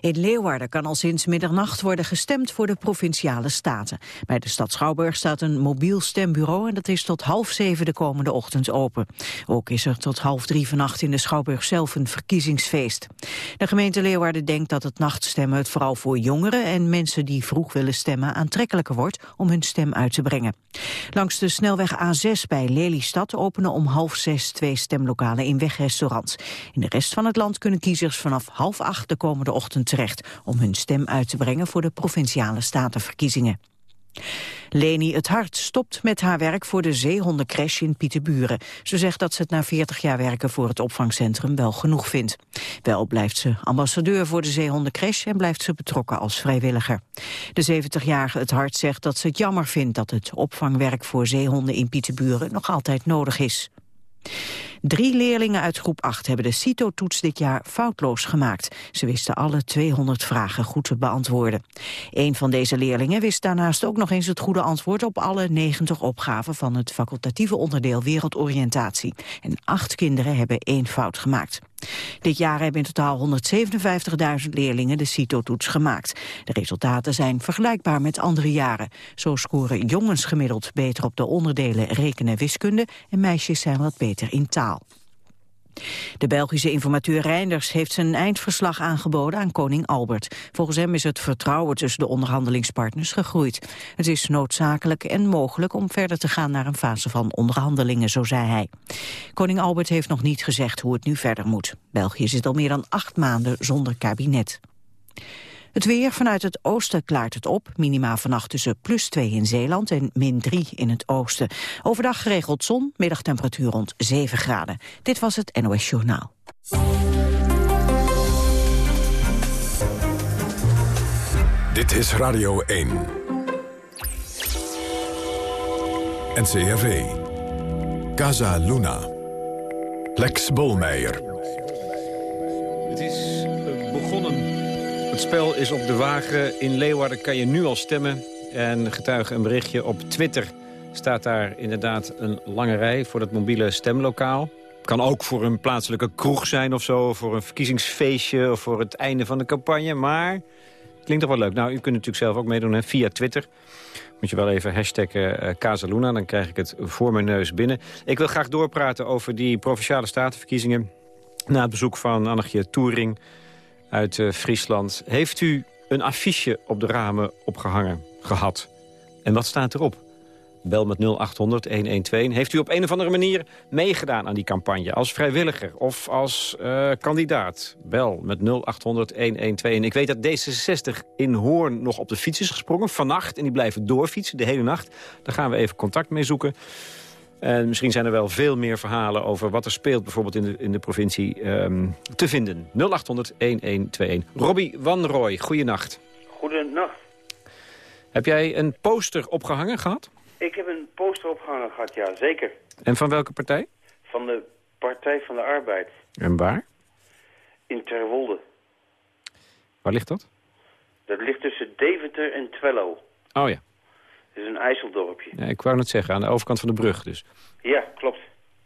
In Leeuwarden kan al sinds middernacht worden gestemd voor de provinciale staten. Bij de stad Schouwburg staat een mobiel stembureau en dat is tot half zeven de komende ochtend open. Ook is er tot half drie vannacht in de Schouwburg zelf een verkiezingsfeest. De gemeente Leeuwarden denkt dat het nachtstemmen het vooral voor jongeren en mensen die vroeg willen stemmen aantrekkelijker wordt om hun stem uit te brengen. Langs de snelweg A6 bij Lelystad openen om half zes twee stemlokalen in wegrestaurants. In de rest van het land kunnen kiezers vanaf half acht de komende ochtend terecht om hun stem uit te brengen voor de provinciale statenverkiezingen. Leni Het Hart stopt met haar werk voor de zeehondencrash in Pieterburen. Ze zegt dat ze het na 40 jaar werken voor het opvangcentrum wel genoeg vindt. Wel blijft ze ambassadeur voor de zeehondencrash en blijft ze betrokken als vrijwilliger. De 70-jarige Het Hart zegt dat ze het jammer vindt dat het opvangwerk voor zeehonden in Pieterburen nog altijd nodig is. Drie leerlingen uit groep 8 hebben de CITO-toets dit jaar foutloos gemaakt. Ze wisten alle 200 vragen goed te beantwoorden. Een van deze leerlingen wist daarnaast ook nog eens het goede antwoord op alle 90 opgaven van het facultatieve onderdeel wereldoriëntatie. En acht kinderen hebben één fout gemaakt. Dit jaar hebben in totaal 157.000 leerlingen de CITO-toets gemaakt. De resultaten zijn vergelijkbaar met andere jaren. Zo scoren jongens gemiddeld beter op de onderdelen rekenen en wiskunde... en meisjes zijn wat beter in taal. De Belgische informateur Reinders heeft zijn eindverslag aangeboden aan koning Albert. Volgens hem is het vertrouwen tussen de onderhandelingspartners gegroeid. Het is noodzakelijk en mogelijk om verder te gaan naar een fase van onderhandelingen, zo zei hij. Koning Albert heeft nog niet gezegd hoe het nu verder moet. België zit al meer dan acht maanden zonder kabinet. Het weer vanuit het oosten klaart het op. Minima vannacht tussen plus 2 in Zeeland en min 3 in het oosten. Overdag geregeld zon, middagtemperatuur rond 7 graden. Dit was het NOS Journaal. Dit is Radio 1. NCRV. Casa Luna. Lex Bolmeijer. Het is het spel is op de wagen. In Leeuwarden kan je nu al stemmen. En getuige een berichtje op Twitter staat daar inderdaad een lange rij voor het mobiele stemlokaal. Kan ook voor een plaatselijke kroeg zijn of zo, voor een verkiezingsfeestje of voor het einde van de campagne. Maar klinkt toch wel leuk. Nou, u kunt natuurlijk zelf ook meedoen hè, via Twitter. Moet je wel even hashtaggen uh, Casaluna, dan krijg ik het voor mijn neus binnen. Ik wil graag doorpraten over die Provinciale Statenverkiezingen. Na het bezoek van Annegje Toering uit uh, Friesland. Heeft u een affiche op de ramen opgehangen gehad? En wat staat erop? Bel met 0800 112. Heeft u op een of andere manier meegedaan aan die campagne? Als vrijwilliger of als uh, kandidaat? Bel met 0800 112. En ik weet dat D66 in Hoorn nog op de fiets is gesprongen. Vannacht. En die blijven doorfietsen de hele nacht. Daar gaan we even contact mee zoeken. En misschien zijn er wel veel meer verhalen over wat er speelt... bijvoorbeeld in de, in de provincie um, te vinden. 0800-1121. Robbie Van Rooij, goeienacht. Goedenacht. Heb jij een poster opgehangen gehad? Ik heb een poster opgehangen gehad, ja, zeker. En van welke partij? Van de Partij van de Arbeid. En waar? In Terwolde. Waar ligt dat? Dat ligt tussen Deventer en Twello. Oh ja. Het is een IJsseldorpje. Ja, ik wou net zeggen, aan de overkant van de brug dus. Ja, klopt.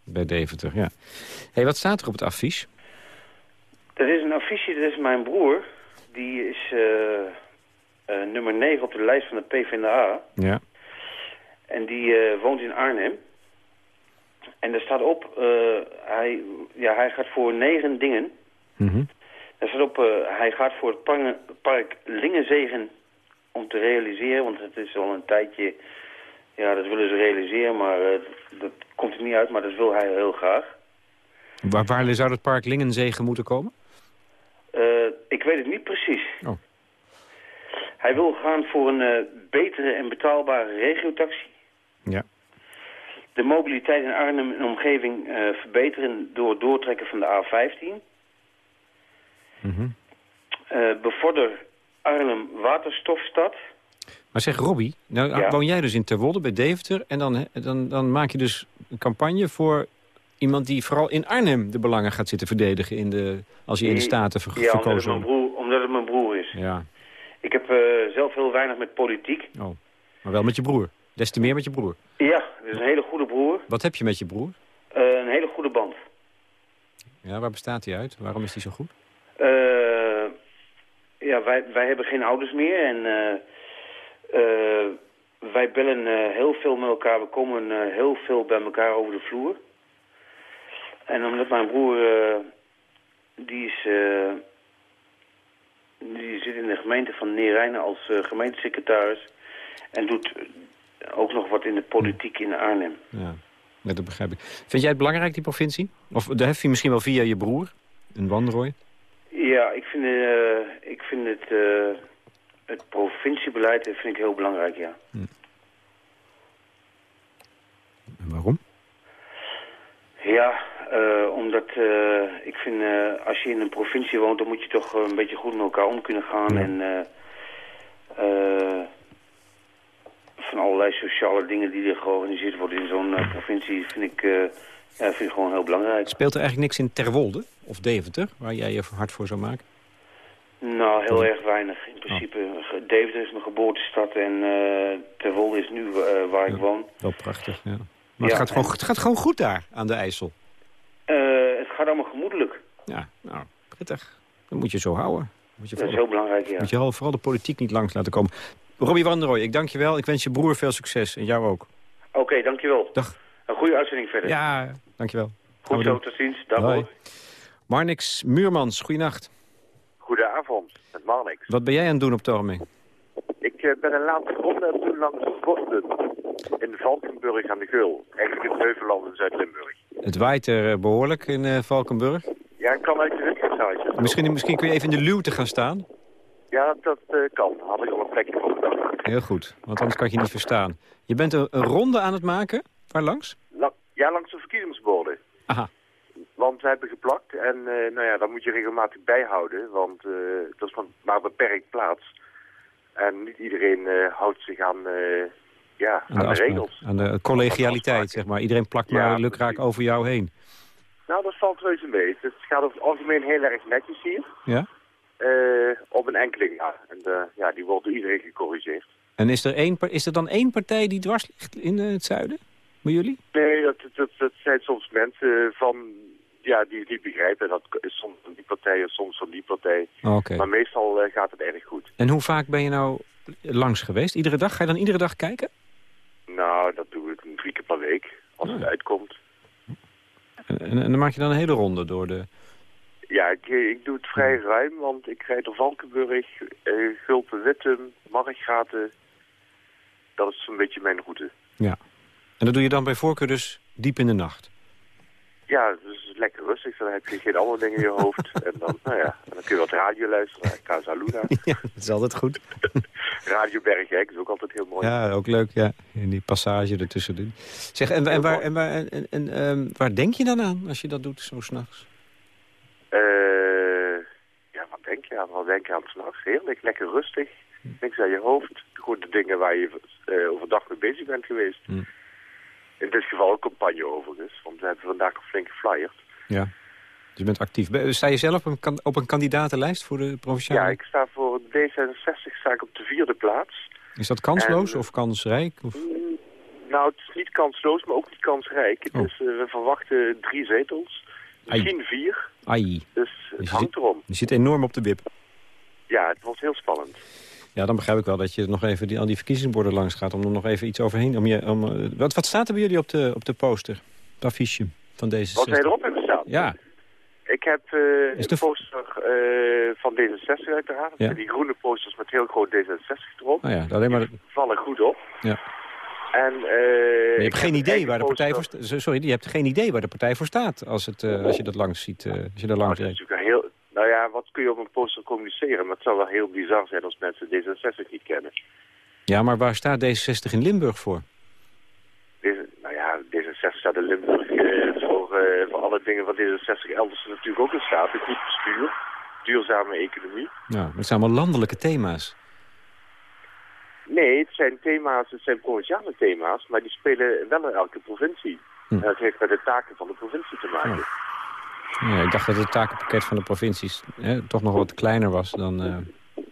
Bij Deventer, ja. hey, wat staat er op het affiche? Dat is een affiche, dat is mijn broer. Die is uh, uh, nummer 9 op de lijst van de PvdA. Ja. En die uh, woont in Arnhem. En daar staat op, hij, ja, hij gaat voor negen dingen. Mm -hmm. Daar staat op, hij gaat voor het park, park Lingenzegen om te realiseren, want het is al een tijdje... Ja, dat willen ze realiseren, maar uh, dat komt er niet uit, maar dat wil hij heel graag. Waar, waar zou het park Lingenzegen moeten komen? Uh, ik weet het niet precies. Oh. Hij wil gaan voor een uh, betere en betaalbare regiotaxi. Ja. De mobiliteit in Arnhem en omgeving verbeteren door het doortrekken van de A15. Mm -hmm. bevorder Arnhem Waterstofstad. Maar zeg Robbie, nou ja. woon jij dus in Terwolde bij Deventer... en dan, dan, dan maak je dus een campagne voor iemand die vooral in Arnhem de belangen gaat zitten verdedigen... In de, als hij in de Staten ver ja, verkozen wordt. Ja, omdat het mijn broer is. Ja. Ik heb uh, zelf heel weinig met politiek. Oh, maar wel met je broer. Des te meer met je broer. Ja, dat is een hele goede broer. Wat heb je met je broer? Uh, een hele goede band. Ja, waar bestaat die uit? Waarom is die zo goed? Eh, ja, wij, wij hebben geen ouders meer en eh, eh, wij bellen eh, heel veel met elkaar. We komen heel veel bij elkaar over de vloer. En omdat mijn broer, die is, die zit in de gemeente van Neerijnen als gemeentesecretaris en doet ook nog wat in de politiek in Arnhem. Ja, dat begrijp ik. Vind jij het belangrijk, die provincie? Of dat heb je misschien wel via je broer, een Wanrooy? Ja, ik vind, eh, ik vind het, eh, het provinciebeleid vind ik heel belangrijk, ja. En waarom? Ja, eh, omdat ik vind, als je in een provincie woont, dan moet je toch een beetje goed met elkaar om kunnen gaan. Ja. En van allerlei sociale dingen die er georganiseerd worden in zo'n provincie, vind ik, ja, vind ik gewoon heel belangrijk. Speelt er eigenlijk niks in Terwolde of Deventer, waar jij je hard voor zou maken? Nou, heel erg weinig in principe. Ge- Deventer is mijn geboortestad en uh, Terwolde is nu eh, waar ik woon. Wel prachtig, ja. Maar Ja, het, gaat gewoon, het gaat gewoon goed daar, aan de IJssel. Eh, het gaat allemaal gemoedelijk. Ja, nou, prettig. Dat moet je zo houden. Moet je Dat is heel belangrijk, ja. moet je vooral- de politiek niet langs laten komen. Robbie van der Rooij, ik dank je wel. Ik wens je broer veel succes en jou ook. Oké, dankjewel. Dag. Een goede uitzending verder. Ja, dank je wel. Goed zo, tot ziens. Dag Hoi. hoor. Marnix Muurmans, goeienacht. Goedenavond, met Marnix. Wat ben jij aan het doen op ogenblik? Ik eh, ben een laatste ronde aan het doen langs de Vorsten in Valkenburg aan de Geul. Eigenlijk in Heuveland in Zuid-Limburg. Het waait er eh, behoorlijk in eh, Valkenburg. Ja, ik kan uit de windgezelligheid. Misschien, misschien kun je even in de luwte gaan staan. Ja, dat eh, kan. Had ik al een plekje voor bedacht. Heel goed, want anders kan ik je niet verstaan. Je bent een, een ronde aan het maken. Waar langs? La- ja, langs de verkiezingsborden. Aha. Want we hebben geplakt en eh, nou ja, dat moet je regelmatig bijhouden. Want eh dat is maar, maar beperkt plaats. En niet iedereen eh, houdt zich aan, ja, aan, de, regels. Aan de collegialiteit, zeg maar. Iedereen plakt maar lukraak precies. over jou heen. Nou, dat valt reuze mee. Het gaat over het algemeen heel erg netjes hier. Ja? Op een enkeling, ja. En ja, die wordt door iedereen gecorrigeerd. En is er, één, is er dan één partij die dwars ligt in het zuiden? Bij jullie? Nee, dat, dat, dat zijn soms mensen van, ja, die het niet begrijpen. Dat is soms van die partij en soms van die partij. Oh. Maar meestal eh, gaat het erg goed. En hoe vaak ben je nou langs geweest? Iedere dag? Ga je dan iedere dag kijken? Nou, dat doe ik drie keer per week, als het Ja. uitkomt. En, en, en dan maak je dan een hele ronde door de... Ja, ik, ik doe het vrij ruim, want ik rijd door Valkenburg, eh Gulpen-Wittem. Dat is een beetje mijn route. Ja. En dat doe je dan bij voorkeur dus diep in de nacht? Ja, dus lekker rustig. Dan heb je geen andere dingen in je hoofd. en dan, nou ja, dan kun je wat radio luisteren. Casa Luna. ja, dat is altijd goed. Radio Bergijk is ook altijd heel mooi. Ja, ook leuk, ja. In die passage ertussenin. Zeg, en, en, waar, en, waar, en, ehm, waar denk je dan aan als je dat doet, zo s'nachts? Eh, ja, wat denk je aan? Wat denk je aan s'nachts? Heerlijk, lekker rustig. Niks aan je hoofd. Gewoon de dingen waar je eh, overdag mee bezig bent geweest. Hm. In dit geval ook campagne overigens. Want we hebben vandaag nog flink geflyerd. Ja. Dus je bent actief. Sta je zelf op een, kan- op een kandidatenlijst voor de provinciale? Ja, ik sta voor D66 sta ik op de vierde plaats. Is dat kansloos En- of kansrijk? Of... Mm, Nou, het is niet kansloos, maar ook niet kansrijk. Oh. Dus eh, we verwachten drie zetels. Misschien vier. Ai, Dus het je hangt erom. je zit enorm op de wip. Ja, het wordt heel spannend. Ja, dan begrijp ik wel dat je nog even die, al die verkiezingsborden langs gaat... om er nog even iets overheen... Om je, om, eh, wat, wat staat er bij jullie op de, op de poster? Het affiche van deze Wat wij erop hebben staan. Ja, Ik heb Is de- een poster eh, van D66 uiteraard. Ja. Die groene posters met heel groot D66 erop. nou ja, alleen maar... Die vallen goed op. Ja. En, Maar je hebt geen idee waar de partij voor staat. Sorry, je hebt geen idee waar de partij voor staat als, het, als je dat langs ziet, als je Nou, langs dat is natuurlijk een heel, nou ja, wat kun je op een poster communiceren? Maar het zou wel heel bizar zijn als mensen D66 niet kennen. Ja, maar waar staat D66 in Limburg voor? Deze, nou ja, D66 staat in Limburg eh, voor, eh, voor alle dingen waar D66 elders natuurlijk ook in staat. Een goed bestuur, duurzame economie. Nou, dat zijn allemaal landelijke thema's. Nee, het zijn thema's, het zijn provinciale thema's, maar die spelen wel in elke provincie. Hm. En dat heeft met de taken van de provincie te maken. Ja, ik dacht dat het takenpakket van de provincies hè, toch nog wat kleiner was dan... eh,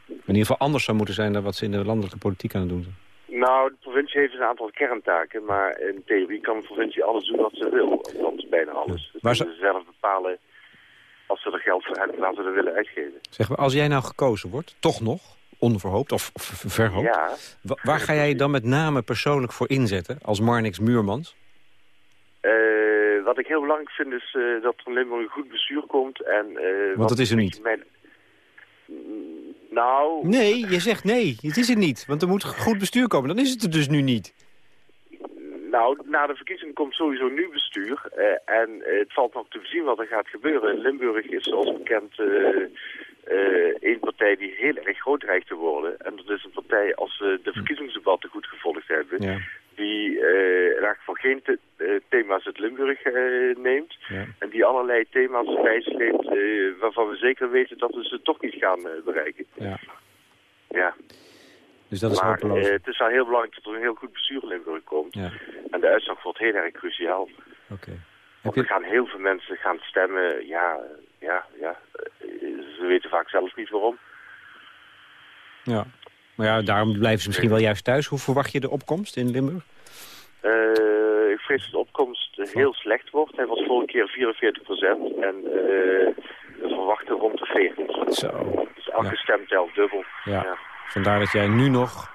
in ieder geval anders zou moeten zijn dan wat ze in de landelijke politiek aan het doen zijn. Nou, de provincie heeft een aantal kerntaken, maar in theorie kan de provincie alles doen wat ze wil. Althans, bijna alles. Dus kunnen ze- ze zelf bepalen als ze er geld voor hebben, dan ze er willen uitgeven. Zeg maar, als jij nou gekozen wordt, toch nog, onverhoopt of, of verhoopt... Ja, wa- waar ga jij dan met name persoonlijk voor inzetten als Marnix Muurmans? eh, wat ik heel belangrijk vind is eh, dat er in Limburg een goed bestuur komt. En, eh, wat dat is er een niet. Mijn... Nou, Nee, je zegt nee, het is het niet. Want er moet goed bestuur komen, dan is het er dus nu niet. Nou, na de verkiezingen komt sowieso nieuw bestuur. eh, en het valt nog te zien wat er gaat gebeuren. In Limburg is zoals bekend eh, één partij die heel erg groot dreigt te worden. En dat is een partij, als we de verkiezingsdebatten goed gevolgd hebben... Ja, die eh, in elk geval geen te- eh, thema's uit Limburg eh, neemt. ja. En die allerlei thema's bijsleept eh, waarvan we zeker weten dat we ze toch niet gaan eh, bereiken. ja. Ja, Dus dat is maar eh, het is wel heel belangrijk dat er een heel goed bestuur in Limburg komt. ja, En de uitslag wordt heel erg cruciaal. oké. Heb Want er gaan heel veel mensen gaan stemmen. Ja, ja, ja. eh, Ze weten vaak zelf niet waarom. ja. Maar ja, daarom blijven ze misschien wel juist thuis. Hoe verwacht je de opkomst in Limburg? Eh, ik vrees dat de opkomst heel slecht wordt. Hij was vorige keer 44 procent. En eh, we verwachten rond de 40. Zo, Dus elke Ja. dubbel. ja. Ja. Vandaar dat jij nu nog,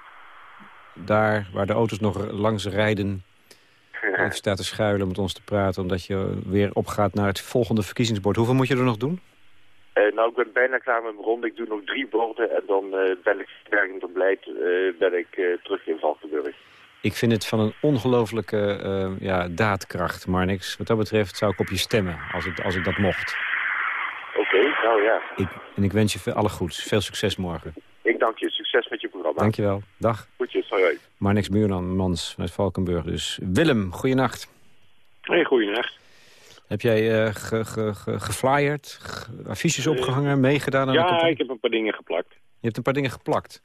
daar waar de auto's nog langs rijden... staat te schuilen met ons te praten... omdat je weer opgaat naar het volgende verkiezingsbord. Hoeveel moet je er nog doen? Eh, nou, ik ben bijna klaar met mijn ronde. Ik doe nog drie borden. En dan eh, ben ik bergend en blijd eh, ben ik terug in Valkenburg. Ik vind het van een ongelofelijke ja, daadkracht, maar niks. Wat dat betreft zou ik op je stemmen, als ik, als ik dat mocht. Oké, nou ja. Ik, en ik wens je veel, alle goeds. Veel succes morgen. Ik dank je. Succes met je programma. Dankjewel. Dag. Goedjes, hoi hoi. Marnix Muurmans uit Valkenburg dus. Willem, goeienacht. Hey, goeienacht. Heb jij eh ge, ge, ge- geflyerd, ge- affiches opgehangen, meegedaan aan Ja, ik heb een paar dingen geplakt. Je hebt een paar dingen geplakt.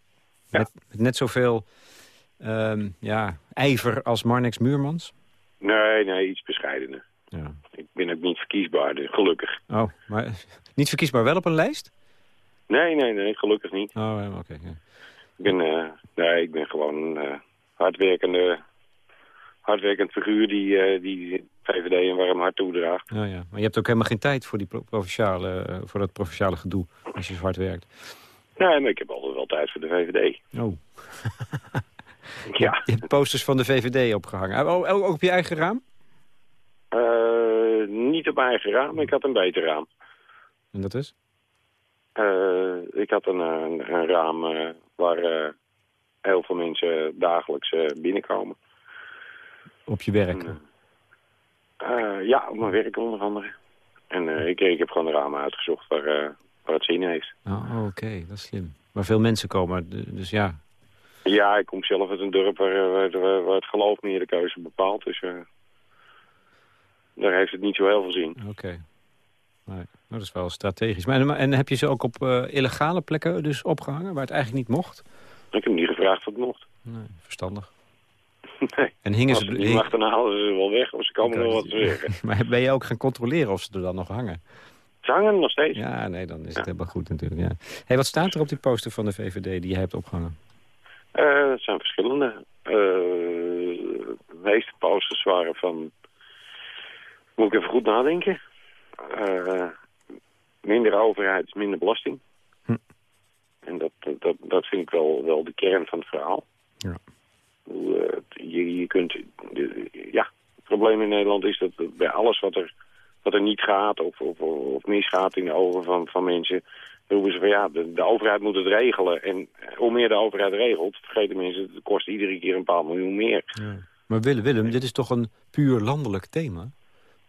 Ja. Met, met net zoveel ehm, ja, ijver als Marnix Muurmans? Nee, nee, iets bescheidener. Ja. Ik ben ook niet verkiesbaar, dus gelukkig. Oh, maar niet verkiesbaar wel op een lijst? Nee, nee, nee, gelukkig niet. Oh, oké. ja. Ik ben, eh, nee, ik ben gewoon een eh, hardwerkende, hardwerkend figuur die, eh, die VVD een warm hart toedraagt. Ja, ja. Maar je hebt ook helemaal geen tijd voor, die pro- provinciale, eh, voor dat provinciale gedoe als je zo hard werkt. Nee, maar ik heb altijd wel tijd voor de VVD. Oh. Ja, Je hebt posters van de VVD opgehangen. Oh, ook op je eigen raam? Eh, niet op mijn eigen raam, ik had een beter raam. En dat is? Eh, ik had een, een, een raam waar heel veel mensen dagelijks binnenkomen. Op je werk. Eh, ja, op mijn werk onder andere. En eh, ik, ik heb gewoon de ramen uitgezocht waar, eh, waar het zin heeft. Oh, oké, dat is slim. Waar veel mensen komen, dus ja. Ja, ik kom zelf uit een dorp waar, waar, het geloof meer de keuze bepaalt. Dus daar heeft het niet zo heel veel zin. Oké. Nee, nou, dat is wel strategisch. Maar, en, heb je ze ook op illegale plekken dus opgehangen, waar het eigenlijk niet mocht? Ik heb niet gevraagd of het mocht. Nee, verstandig. Nee, En hingen ze... niet hing- mag, dan halen ze ze wel weg. Of ze komen wel wat te niet. zeggen. maar ben je ook gaan controleren of ze er dan nog hangen? Ze hangen nog steeds. Ja, nee, dan is het helemaal goed natuurlijk. Ja. Hey, wat staat er op die poster van de VVD die jij hebt opgehangen? Eh, het zijn verschillende. Eh, de meeste posters waren van... Moet ik even goed nadenken. Eh, minder overheid, minder belasting. Hm. En dat, dat, dat vind ik wel, wel de kern van het verhaal. Ja. Eh, je, je kunt... ja, het probleem in Nederland is dat bij alles wat er, wat er niet gaat... Of, of, of misgaat in de ogen van, van mensen... roepen ze van ja, de, de overheid moet het regelen. En hoe meer de overheid regelt, vergeten mensen... het kost iedere keer een paar miljoen meer. Maar Willem, Willem, dit is toch een puur landelijk thema?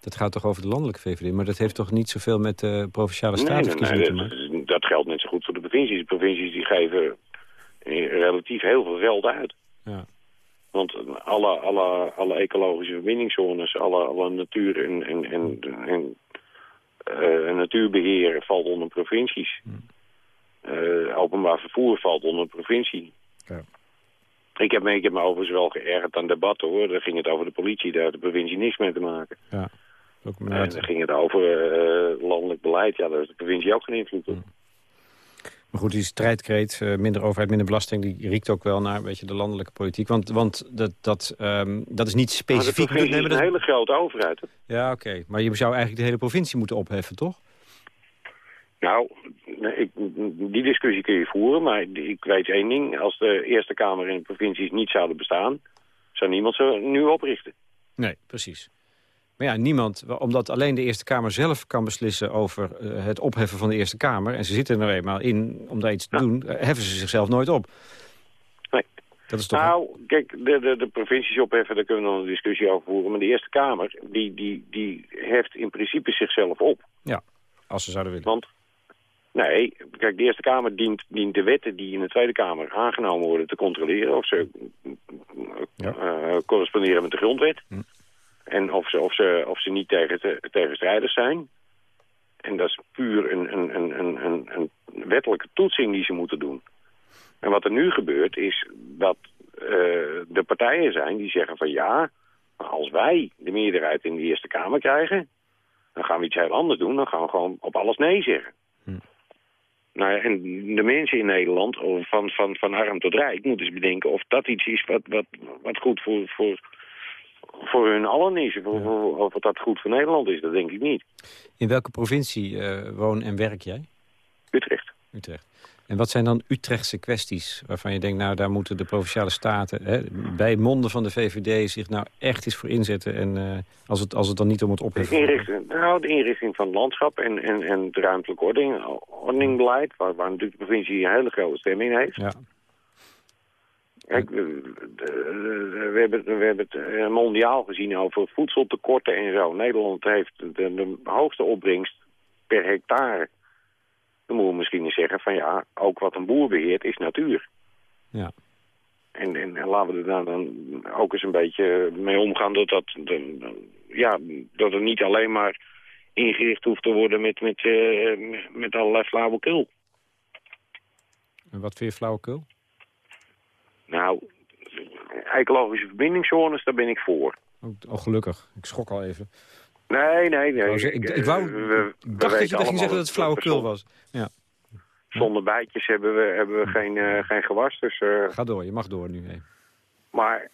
Dat gaat toch over de landelijke VVD, maar dat heeft toch niet zoveel met de provinciale Nee, nee, statenverkiezingen nee, te maken? dat, dat geldt net zo goed voor de provincies. De provincies die geven eh, relatief heel veel geld uit. Ja. Want alle, alle, alle ecologische verbindingszones, alle, alle natuur- en, en, en, en eh, natuurbeheer valt onder provincies. Eh, openbaar vervoer valt onder provincie. Ja. Ik heb, me, ik heb me overigens wel geërgerd aan debatten hoor. Daar ging het over de politie, daar had de provincie niks mee te maken. Ja. Ook, En dan ging het over eh, landelijk beleid. Ja, daar heeft de provincie ook geen invloed op. Maar goed, die strijdkreet, eh, minder overheid, minder belasting... die riekt ook wel naar een beetje de landelijke politiek. Want, want dat, dat, ehm, dat is niet Maar specifiek... Nee, maar is een dat- hele grote overheid. hè? Ja, oké. Maar je zou eigenlijk de hele provincie moeten opheffen, toch? Nou, ik, die discussie kun je voeren, maar ik weet één ding. Als de Eerste Kamer in de provincies niet zouden bestaan, zou niemand ze nu oprichten. Nee, precies. Maar ja, niemand, omdat alleen de Eerste Kamer zelf kan beslissen over eh, het opheffen van de Eerste Kamer. En ze zitten er eenmaal in om daar iets te doen, eh, heffen ze zichzelf nooit op. Nee. Dat is toch... Nou, kijk, de, de, de provincies opheffen, daar kunnen we nog een discussie over voeren. Maar de Eerste Kamer, die, die, die heft in principe zichzelf op. Ja, als ze zouden willen. Want, nee, kijk, de Eerste Kamer dient, dient de wetten die in de Tweede Kamer aangenomen worden te controleren. Of ze Ja. eh, corresponderen met de grondwet. Hm. En of ze, of, ze, of ze niet tegen, te- tegenstrijdig zijn. En dat is puur een, een, een, een, een, wettelijke toetsing die ze moeten doen. En wat er nu gebeurt is dat eh, de partijen zijn die zeggen van ja, als wij de meerderheid in de Eerste Kamer krijgen, dan gaan we iets heel anders doen. Dan gaan we gewoon op alles nee zeggen. Hm. Nou ja, en de mensen in Nederland, of van, van, van arm tot rijk, moeten eens bedenken of dat iets is wat, wat, wat goed voor, voor, voor hun allen is. Of, of, dat goed voor Nederland is, dat denk ik niet. In welke provincie eh, woon en werk jij? Utrecht. Utrecht. En wat zijn dan Utrechtse kwesties waarvan je denkt... nou, daar moeten de Provinciale Staten hè, bij monden van de VVD zich nou echt eens voor inzetten... en eh, als, het, als het dan niet om het opheffen... inrichting, nou, de inrichting van het landschap en, en, en het ruimtelijk ordening, ordeningbeleid, waar, waar natuurlijk de provincie een hele grote stem in heeft. Ja, Kijk, we, hebben, we hebben het eh, mondiaal gezien over voedseltekorten en zo. Nederland heeft de, de hoogste opbrengst per hectare. Dan moeten we misschien eens zeggen van ja, ook wat een boer beheert is natuur. ja. En, en, en laten we er dan, dan ook eens een beetje mee omgaan dat, dat, ja, dat er niet alleen maar ingericht hoeft te worden met, met, eh, met allerlei flauwekul. En wat vind je flauwekul? Nou, ecologische verbindingszones, daar ben ik voor. Oh, oh, gelukkig. Ik schrok al even. Nee, nee, nee. Ik, ik, ik wou, Eh, we- we ik dacht dat je ging zeggen dat het flauwekul was. Ja, Zonder bijtjes hebben we, hebben we geen, eh, geen gewas. Dus, eh, ga door. Je mag door nu. Hey. maar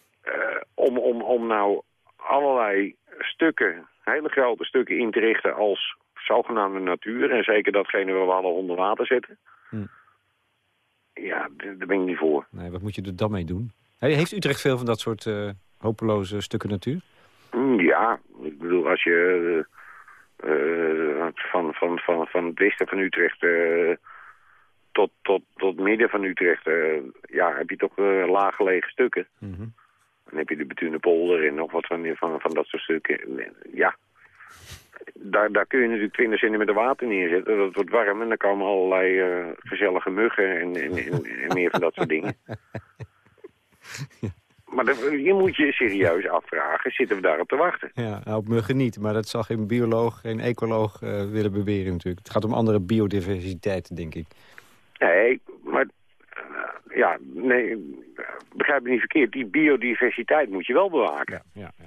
om, om, om nou allerlei stukken, hele grote stukken in te richten als zogenaamde natuur... en zeker datgene waar we alle onder water zetten... Hm. Ja, daar ben ik niet voor. Nee, wat moet je er dan mee doen? Heeft Utrecht veel van dat soort eh, hopeloze stukken natuur? Hm, Ja, ik bedoel, als je eh, eh, van, van, van, van het westen van Utrecht tot, tot, tot midden van Utrecht, ja, heb je toch laaggelegen stukken. Mhm. Dan heb je de Betune polder en nog wat van, van, van dat soort stukken. Ja, daar, daar kun je natuurlijk 20 centimeter water neerzetten. Dat wordt warm en dan komen allerlei eh, gezellige muggen en, en, en, en meer van dat soort dingen. Maar dat- je moet je serieus afvragen, zitten we daarop te wachten? Ja, nou, op muggen niet, maar dat zal geen bioloog, geen ecoloog eh, willen beweren natuurlijk. Het gaat om andere biodiversiteit, denk ik. Nee, maar eh, ja, nee, begrijp me niet verkeerd. Die biodiversiteit moet je wel bewaken. Ja, ja.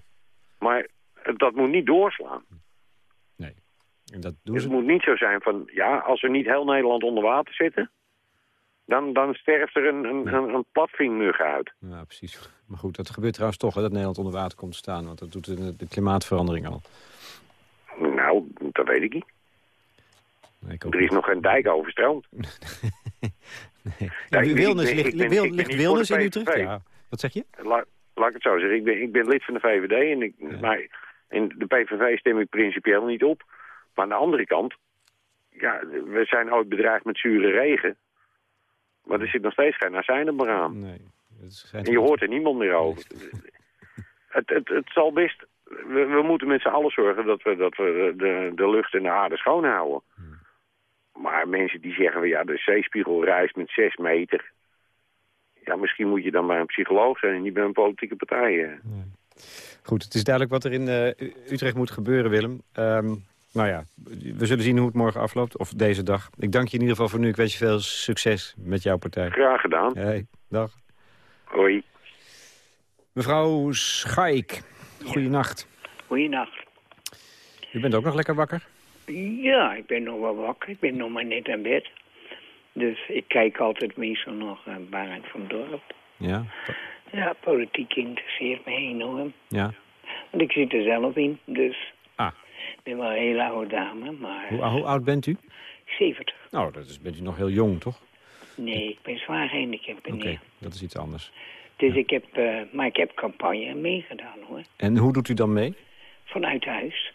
Maar dat moet niet doorslaan. Dat doen Dus ze. het moet niet zo zijn van, ja, als we niet heel Nederland onder water zetten... dan, dan sterft er een, een, een, uit. Ja, precies. Maar goed, dat gebeurt trouwens toch, hè, dat Nederland onder water komt te staan. Want dat doet de, de klimaatverandering al. Nou, dat weet ik niet. Nee, ik ook Er is niet. nog geen dijk overstroomd. Nee. Ja, ik ben- Wilnis ik ligt, ik ben- Wil- ligt Wilnis in Utrecht? Ja. Wat zeg je? La, laat ik het zo zeggen. Ik ben, ik ben lid van de VVD en, ik, maar in de PVV stem ik principieel niet op. Maar aan de andere kant, ja, we zijn ooit bedreigd met zure regen. Maar er zit nog steeds geen azijn op aan. Nee. Schijnt- En je hoort er niemand meer over. Het, het, het zal best... We, we moeten met z'n allen zorgen dat we, dat we de, de lucht en de aarde schoon houden. Maar mensen die zeggen, ja, de zeespiegel rijst met 6 meter. Ja, misschien moet je dan bij een psycholoog zijn en niet bij een politieke partij. eh. Goed, het is duidelijk wat er in eh, Utrecht moet gebeuren, Willem. Ehm, nou ja, we zullen zien hoe het morgen afloopt, of deze dag. Ik dank je in ieder geval voor nu. Ik wens je veel succes met jouw partij. Graag gedaan. Hey, dag. Hoi. Mevrouw Schaik, goeienacht. Goeienacht. U bent ook nog lekker wakker? Ja, ik ben nog wel wakker. Ik ben nog maar net aan bed. Dus ik kijk altijd meestal nog uh, Barend van Dorp. Ja, Ja, politiek interesseert me enorm. ja. Want ik zit er zelf in, dus Ah, ben wel een hele oude dame, maar hoe, hoe oud bent u? 70. Nou, dat is, bent u nog heel jong, toch? Nee, ik ben zwaar gehandicapt, Oké, dat is iets anders. Dus ik heb, eh, maar ik heb campagne meegedaan, hoor. En hoe doet u dan mee? Vanuit huis.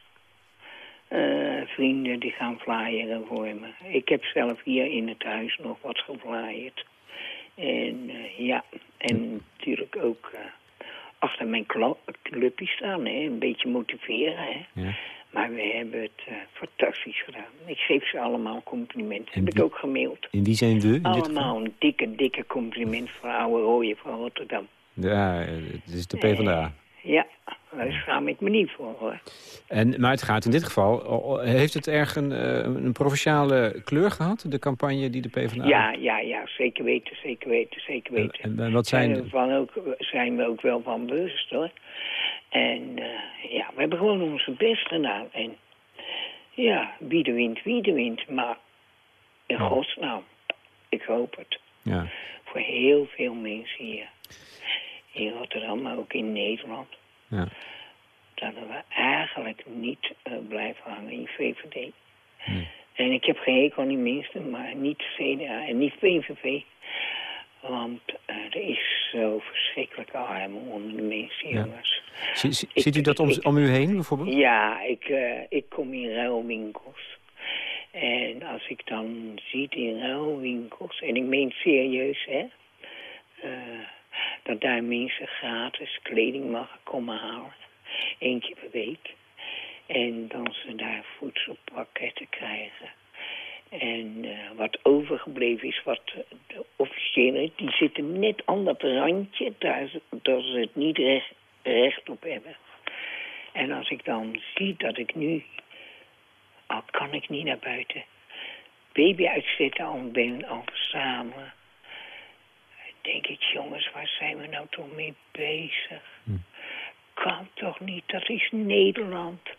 Eh, vrienden die gaan flyeren voor me. Ik heb zelf hier in het huis nog wat geflyerd. En eh, ja, en natuurlijk ook achter mijn clubje staan, hè. Een beetje motiveren, hè. Ja. Maar we hebben het eh, fantastisch gedaan. Ik geef ze allemaal complimenten. En Heb ik ook gemaild. In wie zijn geval? Allemaal een dikke, dikke compliment voor oude rooie van Rotterdam. Ja, eh, het is de PvdA. Ja, daar schaam ik me niet voor, hoor. En, maar het gaat in dit geval... Heeft het erg een, eh, een provinciale kleur gehad, de campagne die de PvdA... Ja, ja, ja, zeker weten, zeker weten, zeker weten. En, en wat zijn... Ook, zijn we ook wel van bewust, hoor. En eh, ja, we hebben gewoon onze best gedaan. En ja, wie de wint, wie de wint. Maar in godsnaam, ik hoop het. Ja. Voor heel veel mensen hier. In Rotterdam, maar ook in Nederland. Ja. dat we eigenlijk niet eh, blijven hangen in VVD. En ik heb geen hekel aan die mensen, maar niet CDA en niet PVV. Want eh, er is zo verschrikkelijke armen onder de mensen, jongens. Ziet u dat om, ik- om u heen bijvoorbeeld? Ja, ik, eh, ik kom in ruilwinkels. En als ik dan zie in ruilwinkels, en ik meen serieus, hè, eh, dat daar mensen gratis kleding mogen komen halen. Eén keer per week. En dan ze daar voedselpakketten krijgen. En eh, wat overgebleven is, wat eh, de officiële, die zitten net aan dat randje, daar dat ze het niet recht, recht op hebben. En als ik dan zie dat ik nu, al kan ik niet naar buiten, baby uitzetten al ben, al samen, denk ik, jongens, waar zijn we nou toch mee bezig? Kan toch niet, dat is Nederland.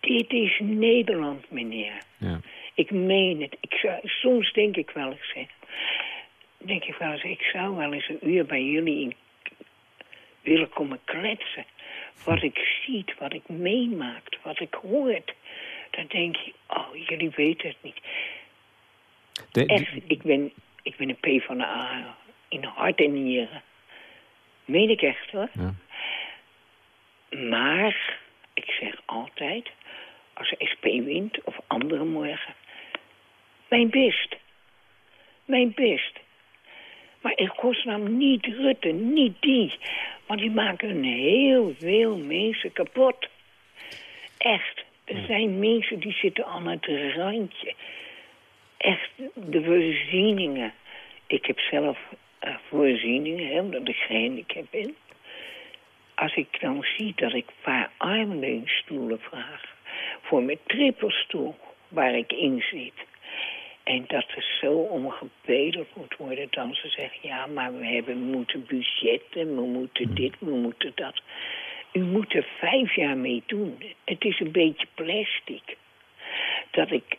Dit is Nederland, meneer. Ja. Ik meen het. Ik zou, soms denk ik wel eens, hè, denk ik wel eens, ik zou wel eens een uur bij jullie in willen komen kletsen. Wat ik ziet, wat ik meemaakt, wat ik hoort. Dan denk je, oh, jullie weten het niet. De- Echt, ik ben, ik ben een P van de A in hart en nieren. Meen ik echt hoor. Ja. Maar, ik zeg altijd, als SP wint of andere morgen, mijn best. Mijn best. Maar in godsnaam niet Rutte, niet die. Want die maken heel veel mensen kapot. Echt. Er zijn mensen die zitten aan het randje. Echt, de voorzieningen. Ik heb zelf eh, voorzieningen, hè, omdat ik gehandicapt ben. Als ik dan zie dat ik een paar armleunstoelen vraag... voor mijn trippelstoel waar ik in zit... En dat er zo om gebedeld moet worden dan ze zeggen... ja, maar we hebben, we moeten budgetten, we moeten dit, we moeten dat. U moet er vijf jaar mee doen. Het is een beetje plastic. Dat ik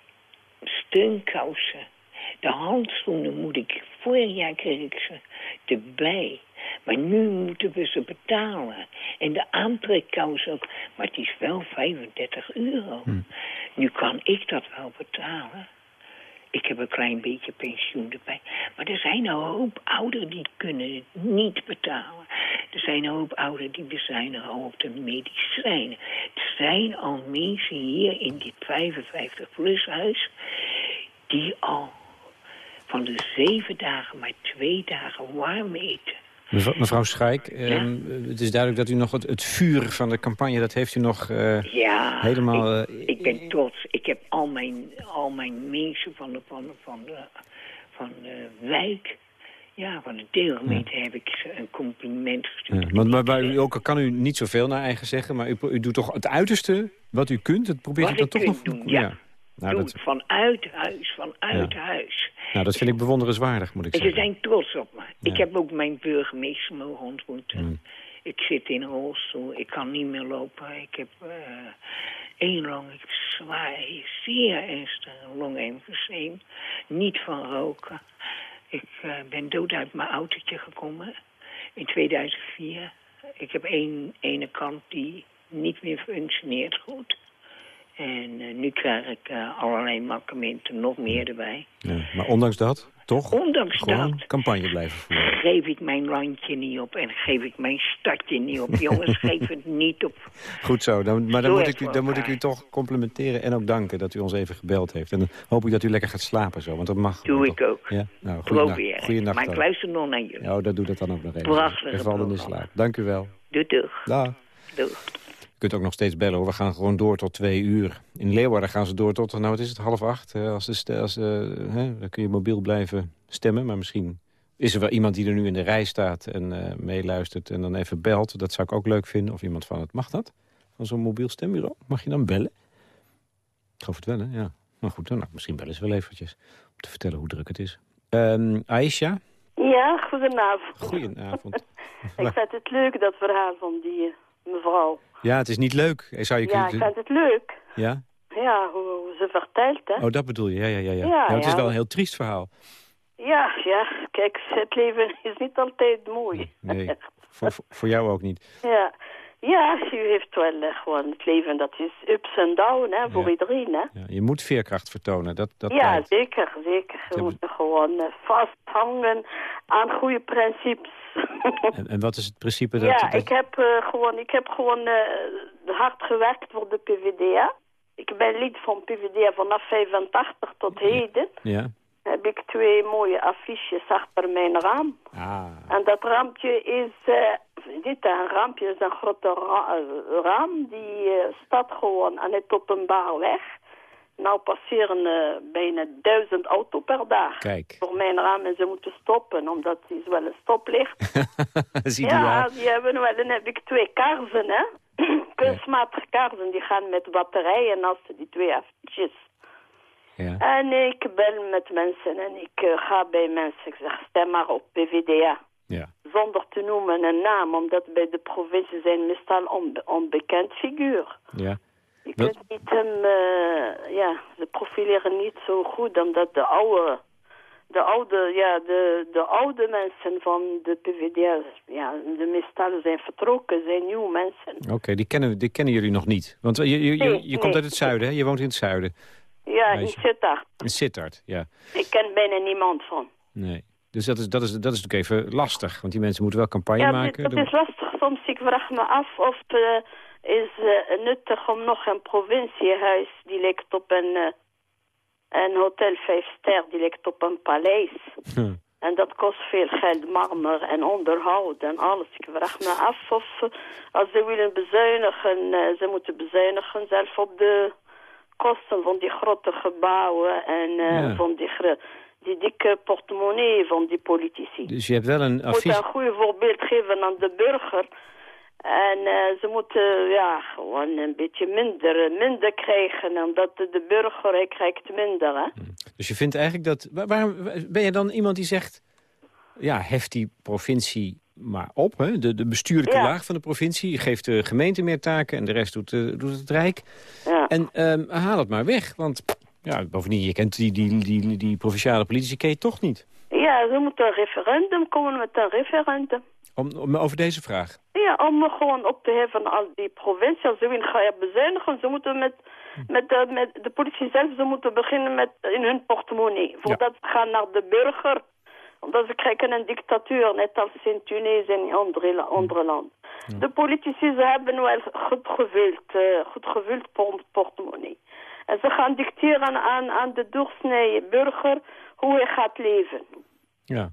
steunkousen, de handschoenen moet ik... Vorig jaar kreeg ik ze erbij. Maar nu moeten we ze betalen. En de aantrekkous ook. Maar het is wel 35 euro. Nu kan ik dat wel betalen. Ik heb een klein beetje pensioen erbij. Maar er zijn een hoop ouderen die kunnen het niet betalen. Er zijn een hoop ouderen die bezuinigen al op de medicijnen. Er zijn al mensen hier in dit 55-plus huis... die al van de zeven dagen maar twee dagen warm eten. Mevrouw, Schaik, ehm, het is duidelijk dat u nog het, het vuur van de campagne... dat heeft u nog eh, Ja, helemaal... ik, eh, ik ben trots. Ik heb al mijn, al mijn mensen van de, van, de, van, de, van de wijk... Ja, van de deelgemeente heb ik een compliment gestuurd. ja, want maar bij u ook kan u niet zoveel naar eigen zeggen... maar u, u doet toch het uiterste wat u kunt? Het probeert Wat u dan toch nog... doen, ja. Nou, dat, vanuit huis, vanuit Ja. huis. nou, dat vind ik bewonderenswaardig, moet ik En ze zeggen. zijn trots op me. Ja. Ik heb ook mijn burgemeester mogen ontmoeten. Mm. Ik zit in een rolstoel, ik kan niet meer lopen. Ik heb eh één long, ik heb zwaar, zeer ernstig longemfyseem. Niet van roken. Ik eh, ben dood uit mijn autootje gekomen in 2004. Ik heb één ene kant die niet meer functioneert goed. En eh, nu krijg ik eh, allerlei mankementen, nog meer erbij. Ja, maar ondanks dat, toch? Ondanks Gewoon dat campagne blijven voeren. geef ik mijn landje niet op en geef ik mijn stadje niet op. Jongens, geef het niet op. Goed zo, dan, maar dan moet, ik u, dan moet ik u toch complimenteren en ook danken dat u ons even gebeld heeft. En dan hoop ik dat u lekker gaat slapen zo, want dat mag Doe ik toch? ook. Ja, nou. Probeer. Goeienacht Maar ik luister nog naar jullie. Ja, dat doet het dan ook nog even. Prachtige Even vallen in slaap. Dank u wel. Doei, doeg. Dag. Doeg. Je kunt ook nog steeds bellen. Hoor. We gaan gewoon door tot twee uur. In Leeuwarden gaan ze door tot, nou wat is het, half acht. Eh, Als de, als, eh, hè, dan kun je mobiel blijven stemmen. Maar misschien is er wel iemand die er nu in de rij staat en eh, meeluistert en dan even belt. Dat zou ik ook leuk vinden. Of iemand van het, mag dat? Van zo'n mobiel stembureau? Mag je dan bellen? Ik geloof het wel, hè? Ja. Nou goed, dan, nou, misschien bellen ze wel eventjes om te vertellen hoe druk het is. Ehm Aisha, Ja, goedenavond. goedenavond. Ik vind het leuk, dat verhaal van die mevrouw. Ja, het is niet leuk. Eh, Zou je Ja, ik kunnen... vind het leuk. Ja? Ja, hoe, hoe ze vertelt, hè. Oh, dat bedoel je. Ja, ja, ja. ja. Ja, het is ja. wel een heel triest verhaal. Ja, ja, kijk, het leven is niet altijd mooi. Nee, voor, voor- jou ook niet. ja. ja, u heeft wel eh, gewoon het leven, dat is ups en down, hè, voor Ja. iedereen, hè. Ja, je moet veerkracht vertonen. Dat, dat ja, blijkt. zeker, zeker. We hebben- moeten gewoon eh, vasthangen aan goede principes. En, en wat is het principe dat... ja, dat- ik heb eh, gewoon, ik heb gewoon eh, hard gewerkt voor de PvdA. Ik ben lid van PvdA vanaf 85 tot heden. Ja? Heb ik twee mooie affiches achter mijn raam. Ah, En dat raampje is, eh, dit een raampje is een grote ra- raam. Die staat gewoon aan het openbaar weg. Nou passeren eh, bijna duizend auto per dag. kijk. Voor mijn raam en ze moeten stoppen, omdat het is wel een stoplicht. is Ja, die hebben wel. Dan heb ik twee kaarsen, hè. Kunstmatige kaarsen, die gaan met batterijen als die twee. Ja. En ik bel met mensen en ik eh, ga bij mensen. Ik zeg, stem maar op PvdA. Ja. Zonder te noemen een naam, omdat bij de provincie zijn meestal onbe onbekend figuur. ja. Wat- kunt niet hem, eh, ja, ze profileren niet zo goed, omdat de oude, de oude, ja, de, de oude mensen van de PvdA, ja, de meestal zijn vertrokken, zijn nieuwe mensen. Oké, die, kennen, die kennen jullie nog niet. Want je, je, je, je Nee, komt nee. uit het zuiden, hè? Je woont in het zuiden. Ja, in. Sittard. In Sittard, ja. Ik ken bijna niemand van. Nee. Dus dat is, dat, is, dat is natuurlijk even lastig. Want die mensen moeten wel campagne Ja, maken. dat Doen- is lastig soms. Ik vraag me af of het is eh, nuttig om nog een provinciehuis die lijkt op een, eh, een hotel vijf ster, die lijkt op een paleis. Hm. En dat kost veel geld, marmer en onderhoud en alles. Ik vraag me af of eh, als ze willen bezuinigen, ze moeten bezuinigen zelf op de kosten van die grote gebouwen en Ja. van die, die dikke portemonnee van die politici. Dus je hebt wel een affiche... een goede voorbeeld geven aan de burger. En eh, ze moeten ja, gewoon een beetje minder, minder krijgen. Omdat de, burger krijgt minder. Hè? Dus je vindt eigenlijk dat... waar- waarom ben je dan iemand die zegt... Ja, heft die provincie maar op, hè? De, de bestuurlijke Ja. laag van de provincie. Geeft de gemeente meer taken en de rest doet, eh, doet het Rijk. Ja. En ehm, haal het maar weg, want... Ja, bovendien, je kent die, die, die, die provinciale politici ken je toch niet. ja, ze moeten een referendum komen met een referendum. Om, om, over deze vraag. Ja, om gewoon op te heffen als die provincie. Als ze gaan bezuinigen, ze moeten met, met, de, met de politie zelf, ze moeten beginnen met in hun portemonnee. Voordat ze gaan naar de burger. Omdat ze krijgen een dictatuur, net als in Tunesië en in andere, andere landen. De politici, ze hebben wel goed gevuld, eh, goed gevuld por- portemonnee. En ze gaan dicteren aan, aan de doorsnee burger hoe hij gaat leven. Ja,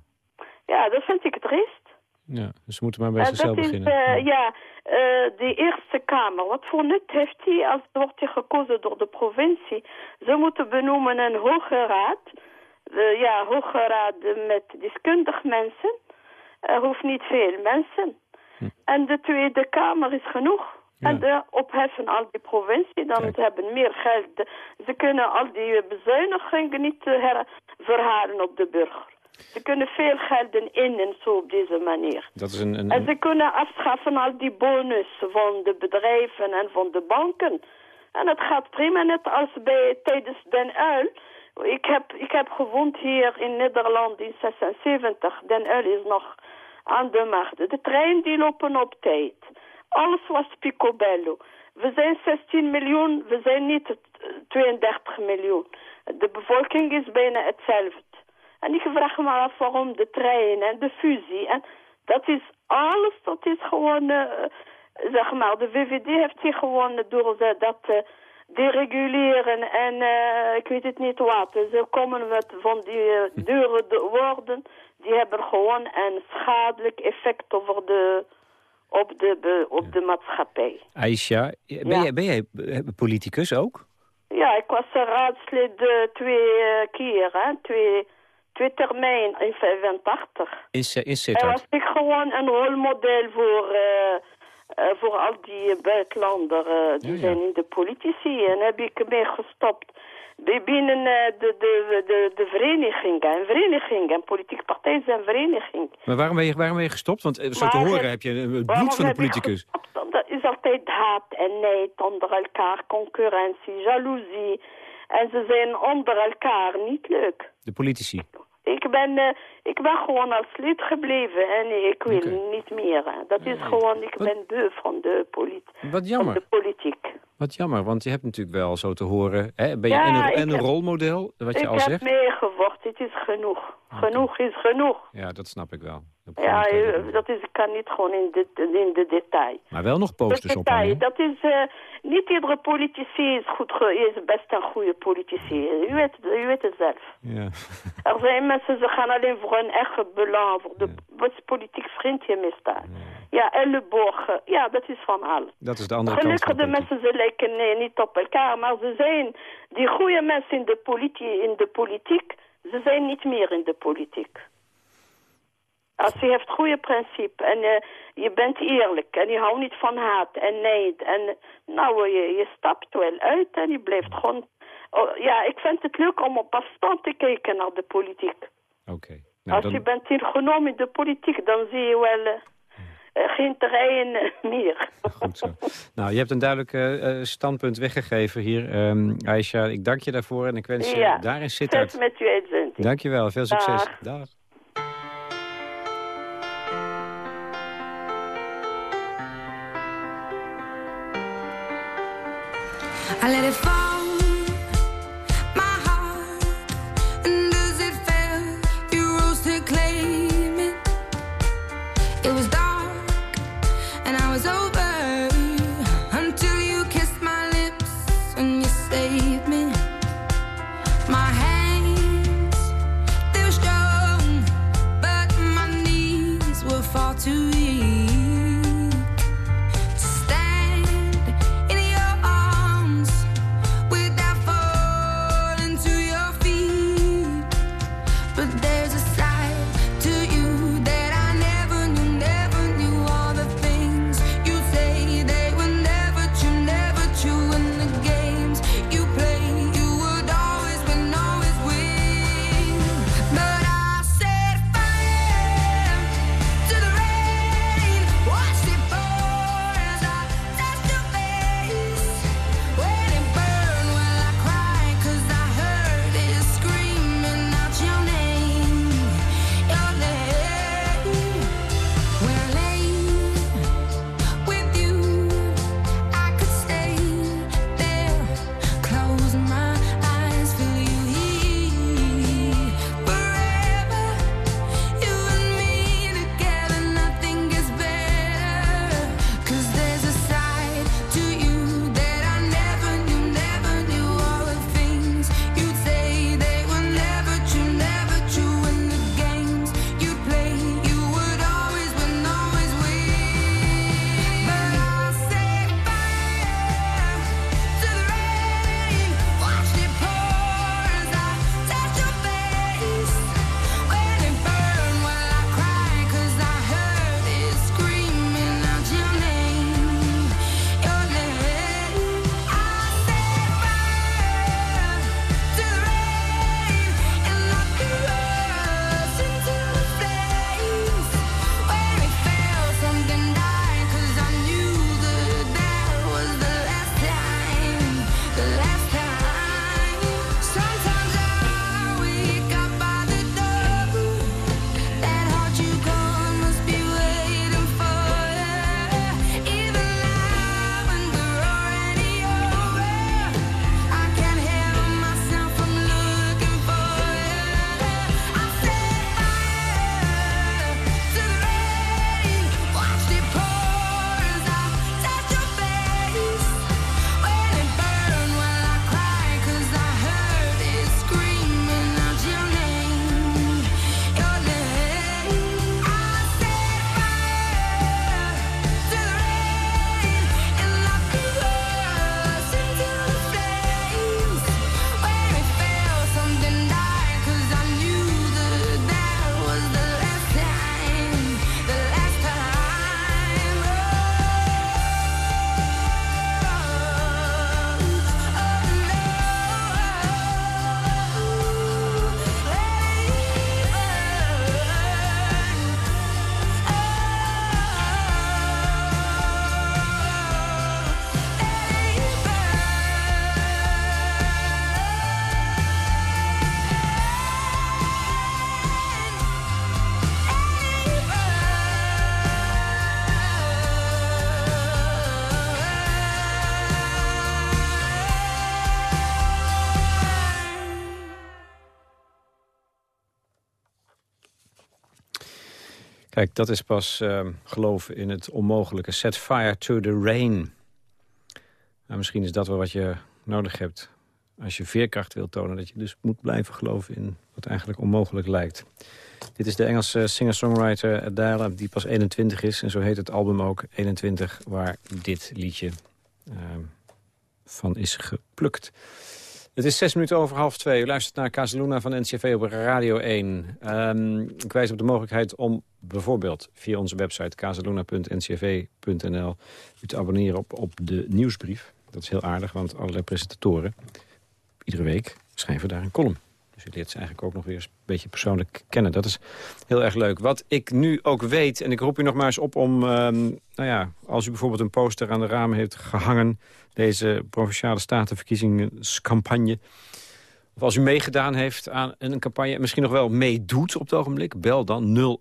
Ja, dat vind ik triest. Ja. dus ze moeten maar bij Eh, zichzelf dat is, beginnen. eh, ja, eh, de Eerste Kamer. Wat voor nut heeft hij als wordt hij gekozen door de provincie? Ze moeten benoemen een hoge raad. Ja, hoge raad met deskundig mensen. Er hoeft niet veel mensen. En de Tweede Kamer is genoeg. Ja. En de opheffen al die provincie, dan Kijk. hebben meer geld. Ze kunnen al die bezuinigingen niet verhalen op de burger. Ze kunnen veel gelden in en zo op deze manier. Dat is een... een, En ze kunnen afschaffen al die bonus van de bedrijven en van de banken. En het gaat prima, net als bij tijdens Den Uil. Ik heb, ik heb gewoond hier in Nederland in 76. Den Uil is nog aan de macht. De trein die lopen op tijd. Alles was picobello. We zijn 16 miljoen, we zijn niet eh, 32 miljoen. De bevolking is bijna hetzelfde. En ik vraag me af waarom de trein en de fusie. En dat is alles, dat is gewoon, eh, zeg maar, de VVD heeft zich gewoon door dat eh, dereguleren en eh, ik weet het niet wat. Ze komen met van die eh, dure de woorden, die hebben gewoon een schadelijk effect over de, op, de, op de maatschappij. Aisha, ben, Ja. jij, ben jij politicus ook? Ja, ik was raadslid twee keer, hè, twee, twee termijn in 85. In, in En Sittard? was ik gewoon een rolmodel voor, eh, eh, voor al die buitenlanders die Ja, ja. zijn in de politici. En heb ik mee gestopt Bi- binnen eh, de, de, de, de vereniging. Een vereniging, een politieke partij is een vereniging. Maar waarom ben je, waarom ben je gestopt? Want eh, zo te horen eh, heb je eh, het bloed van de politicus. Dat is altijd haat en nijd onder elkaar, concurrentie, jaloezie. En ze zijn onder elkaar niet leuk. De politici. Ik ben, eh, ik ben gewoon als lid gebleven en ik wil niet meer. Dat is gewoon, ik ben beu van de, polit Wat van jammer. de politiek. Wat jammer, want je hebt natuurlijk wel zo te horen... Hè, ben je Ja, en, een, ik en een heb- rolmodel, wat je ik al heb zegt? meegevochten, het is genoeg. Genoeg is genoeg. Ja, dat snap ik wel. Dat Ja, ik eh, dat is, ik kan niet gewoon in de, in de detail. Maar wel nog De posters detail, dat is, eh, niet iedere politici is, goed is best een goede politici. U weet, u weet het zelf. Ja. Er zijn mensen, ze gaan alleen voor hun eigen belang, voor de wat is politiek vriendje misdaad. Ja, ellebogen, ja, dat is van alles. Dat is de andere kant Gelukkig de politiek. mensen, ze lijken nee, niet op elkaar, maar ze zijn, die goede mensen in de, politie, in de politiek, ze zijn niet meer in de politiek. Als je heeft goede principe en eh, je bent eerlijk en je houdt niet van haat en nijd en nou, je, je stapt wel uit en je blijft gewoon... Oh, ja, ik vind het leuk om op afstand te kijken naar de politiek. Oké. Nou, Als dan, je bent hier genomen in de politiek, dan zie je wel eh, eh, geen terrein meer. Goed zo. Nou, je hebt een duidelijk eh, standpunt weggegeven hier, ehm Aisha. Ik dank je daarvoor en ik wens je Ja. daarin Zet Sittard. met uitzending. Dank je wel, veel succes. Dag. Dag. I let it fall, Kijk, dat is pas uh, geloven in het onmogelijke. Set fire to the rain. Nou, misschien is dat wel wat je nodig hebt als je veerkracht wilt tonen... dat je dus moet blijven geloven in wat eigenlijk onmogelijk lijkt. Dit is de Engelse singer-songwriter Adele, die pas 21 is. En zo heet het album ook 21, waar dit liedje uh, van is geplukt. Het is zes minuten over half twee. U luistert naar Casaluna van NCV op Radio 1. Um, ehm, ik wijs op de mogelijkheid om bijvoorbeeld via onze website casaluna.ncv.nl... u te abonneren op, op de nieuwsbrief. Dat is heel aardig, want allerlei presentatoren... iedere week schrijven daar een column. Dus u leert ze eigenlijk ook nog weer een beetje persoonlijk kennen. Dat is heel erg leuk. Wat ik nu ook weet, en ik roep u nog maar eens op om... Um, nou ja, als u bijvoorbeeld een poster aan de ramen heeft gehangen... deze Provinciale Statenverkiezingscampagne... Of als u meegedaan heeft aan een campagne en misschien nog wel meedoet op het ogenblik... bel dan 0800-1121.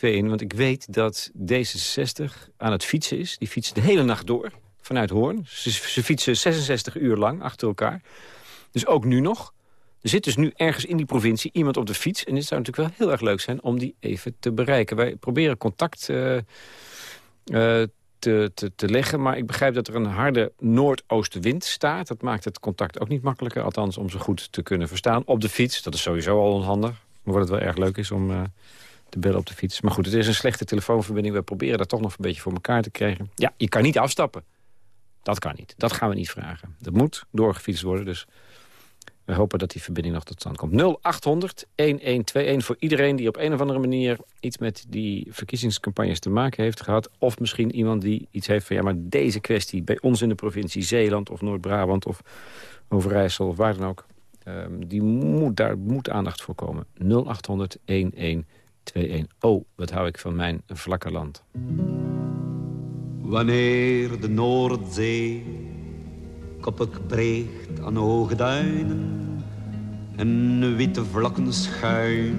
Want ik weet dat D66 aan het fietsen is. Die fietsen de hele nacht door vanuit Hoorn. Ze, ze fietsen 66 uur lang achter elkaar. Dus ook nu nog. Er zit dus nu ergens in die provincie iemand op de fiets. En dit zou natuurlijk wel heel erg leuk zijn om die even te bereiken. Wij proberen contact uh, uh, te, te, te leggen. Maar ik begrijp dat er een harde noordoostenwind staat. Dat maakt het contact ook niet makkelijker. Althans, om ze goed te kunnen verstaan. Op de fiets, dat is sowieso al onhandig. Maar wat het wel erg leuk is om uh, te bellen op de fiets. Maar goed, het is een slechte telefoonverbinding. We proberen dat toch nog een beetje voor elkaar te krijgen. Ja, je kan niet afstappen. Dat kan niet. Dat gaan we niet vragen. Dat moet doorgefietst worden, dus we hopen dat die verbinding nog tot stand komt. 0800 1121 voor iedereen die op een of andere manier iets met die verkiezingscampagnes te maken heeft gehad. Of misschien iemand die iets heeft van ja, maar deze kwestie bij ons in de provincie Zeeland of Noord-Brabant of Overijssel of waar dan ook. Um, die moet, daar moet aandacht voor komen. 0800 1121. Oh, wat hou ik van mijn vlakke land. Wanneer de Noordzee koppig breekt aan hoge duinen. En witte vlakken schuin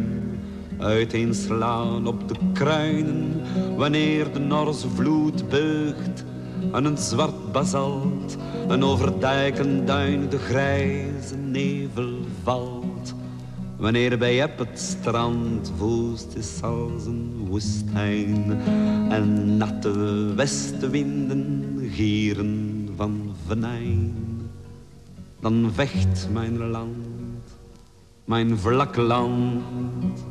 uiteenslaan op de kruinen. Wanneer de Norse vloed beugt aan een zwart basalt en over dijken duin de grijze nevel valt. Wanneer bij het strand woest is als een woestijn en natte westenwinden gieren van venijn dan vecht mijn land, mijn vlak land.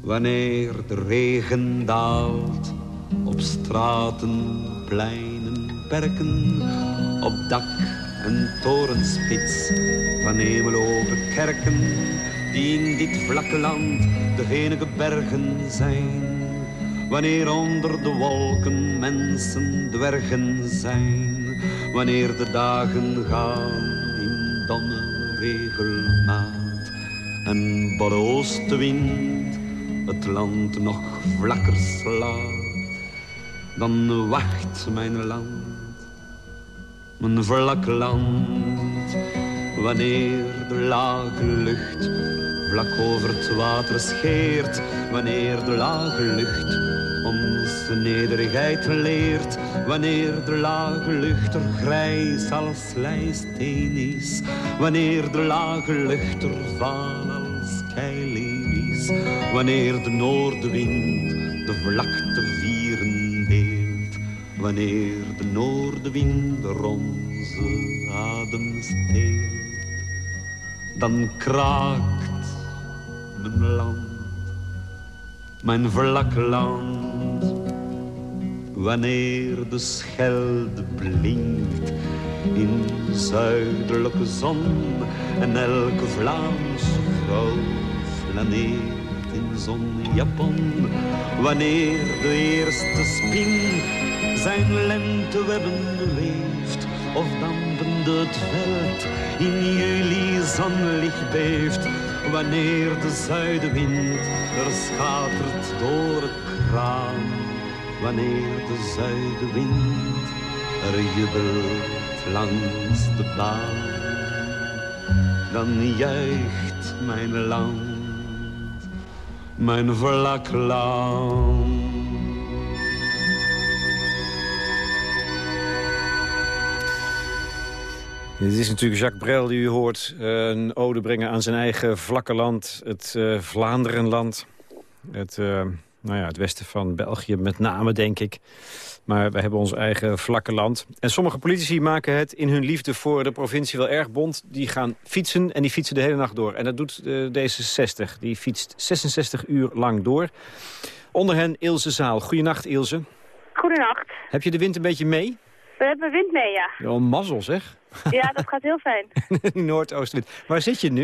Wanneer de regen daalt op straten, pleinen, perken, op dak en torenspits van hemeloge kerken, die in dit vlakke land de enige bergen zijn. Wanneer onder de wolken mensen dwergen zijn. Wanneer de dagen gaan in domme regelmaat. En de oostenwind het land nog vlakker slaat, dan wacht mijn land, mijn vlak land, wanneer de lage lucht vlak over het water scheert, wanneer de lage lucht onze nederigheid leert wanneer de lage lucht er grijs als lijsteen is, wanneer de lage lucht er vaal als keilelies, wanneer de noordenwind de vlakte vieren deelt, wanneer de noordenwind er onze adem steelt, dan kraakt mijn land land. Wanneer de schelde blinkt in zuidelijke zon en elke Vlaamse vrouw flaneert in zonjapon. Wanneer de eerste spin zijn lentewebben weeft of dampende het veld in juli zonlicht beeft wanneer de zuidenwind er schatert door het kraan. Wanneer de zuidenwind er jubelt langs de baan. Dan juicht mijn land, mijn vlak land. Dit is natuurlijk Jacques Brel die u hoort een ode brengen aan zijn eigen vlakke land, het uh, Vlaanderenland. Het, eh, nou ja, het westen van België met name, denk ik. Maar we hebben ons eigen vlakke land. En sommige politici maken het in hun liefde voor de provincie wel erg bond. Die gaan fietsen en die fietsen de hele nacht door. En dat doet uh, D66. Die fietst 66 uur lang door. Onder hen Ilse Zaal. Goedenacht, Ilse. Goedenacht. Heb je de wind een beetje mee? We hebben wind mee, ja. Ja, mazzel zeg. Ja, dat gaat heel fijn. Noordoostenwind. Waar zit je nu?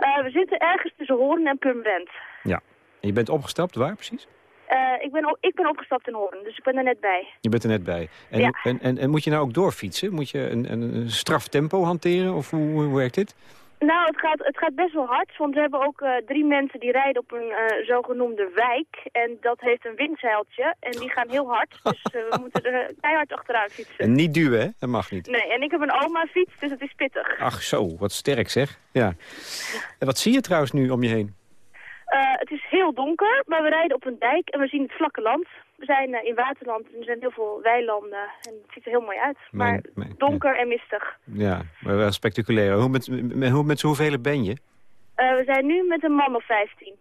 Uh, we zitten ergens tussen Hoorn en Purmerend. Ja. En je bent opgestapt, waar precies? Uh, ik, ben, ik ben opgestapt in Hoorn, dus ik ben er net bij. Je bent er net bij. En, Ja. en, en, en moet je nou ook doorfietsen? Moet je een, een, een straf tempo hanteren? Of hoe, hoe werkt dit? Nou, het gaat, het gaat best wel hard, want we hebben ook eh, drie mensen die rijden op een eh, zogenoemde wijk. En dat heeft een windzeiltje en die gaan heel hard, dus eh, we moeten er keihard achteraan fietsen. En niet duwen, hè? Dat mag niet. Nee, en ik heb een oma-fiets, dus het is pittig. Ach zo, wat sterk zeg. Ja. En wat zie je trouwens nu om je heen? Het is heel donker, maar we rijden op een dijk en we zien het vlakke land. We zijn eh, in Waterland en er zijn heel veel weilanden en het ziet er heel mooi uit. Maar Mijn- mijn- donker en mistig. Ja, maar wel spectaculair. Hoe met, met, hoe, met z'n hoeveel ben je? Eh, we zijn nu met een man of 15.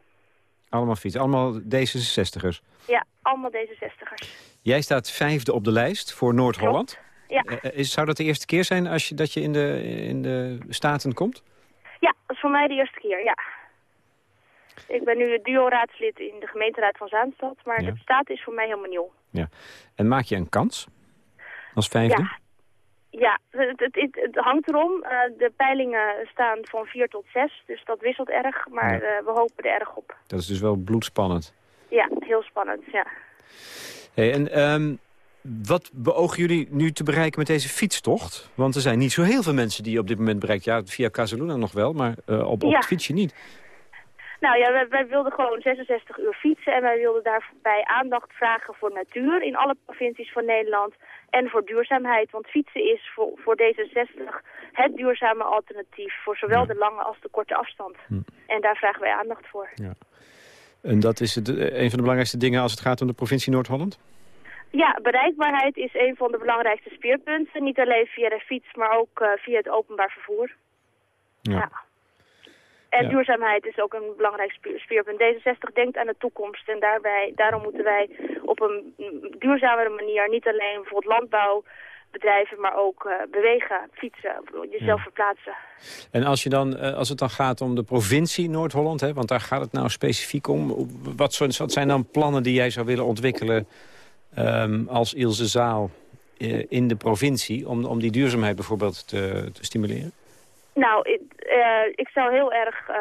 Allemaal fietsen, allemaal D66'ers. Ja, allemaal deze zestigers. Jij staat vijfde op de lijst voor Noord-Holland. Ja. Is- Zou dat de eerste keer zijn als je, dat je in de, in de Staten komt? ja, dat is voor mij de eerste keer, ja. Ik ben nu duo-raadslid in de gemeenteraad van Zaanstad, maar Ja. de staat is voor mij helemaal nieuw. Ja. En maak je een kans als vijfde? Ja. Ja, het, het, het, het hangt erom. Eh, de peilingen staan van 4 tot 6, dus dat wisselt erg. Maar Ja. eh, we hopen er erg op. Dat is dus wel bloedspannend. Ja, heel spannend, ja. Hey, en ehm, wat beogen jullie nu te bereiken met deze fietstocht? Want er zijn niet zo heel veel mensen die je op dit moment bereikt. Ja, via Casaluna nog wel, maar eh, op, op Ja. het fietsje niet. Nou ja, wij, wij wilden gewoon 66 uur fietsen en wij wilden daarbij aandacht vragen voor natuur in alle provincies van Nederland en voor duurzaamheid. Want fietsen is voor, voor D66 het duurzame alternatief voor zowel de lange als de korte afstand. En daar vragen wij aandacht voor. En dat is het, eh, een van de belangrijkste dingen als het gaat om de provincie Noord-Holland? Ja, bereikbaarheid is een van de belangrijkste speerpunten. Niet alleen via de fiets, maar ook eh, via het openbaar vervoer. Ja. En Ja. duurzaamheid is ook een belangrijk speerpunt. D66 denkt aan de toekomst en daarbij, daarom moeten wij op een duurzamere manier niet alleen bijvoorbeeld landbouwbedrijven, maar ook eh, bewegen, fietsen, jezelf Ja. verplaatsen. En als, je dan, eh, als het dan gaat om de provincie Noord-Holland, want daar gaat het nou specifiek om. Wat, wat zijn dan plannen die jij zou willen ontwikkelen ehm, als Ilse Zaal eh, in de provincie... om, om die duurzaamheid bijvoorbeeld te, te stimuleren? Nou, ik, eh, ik zou heel erg eh,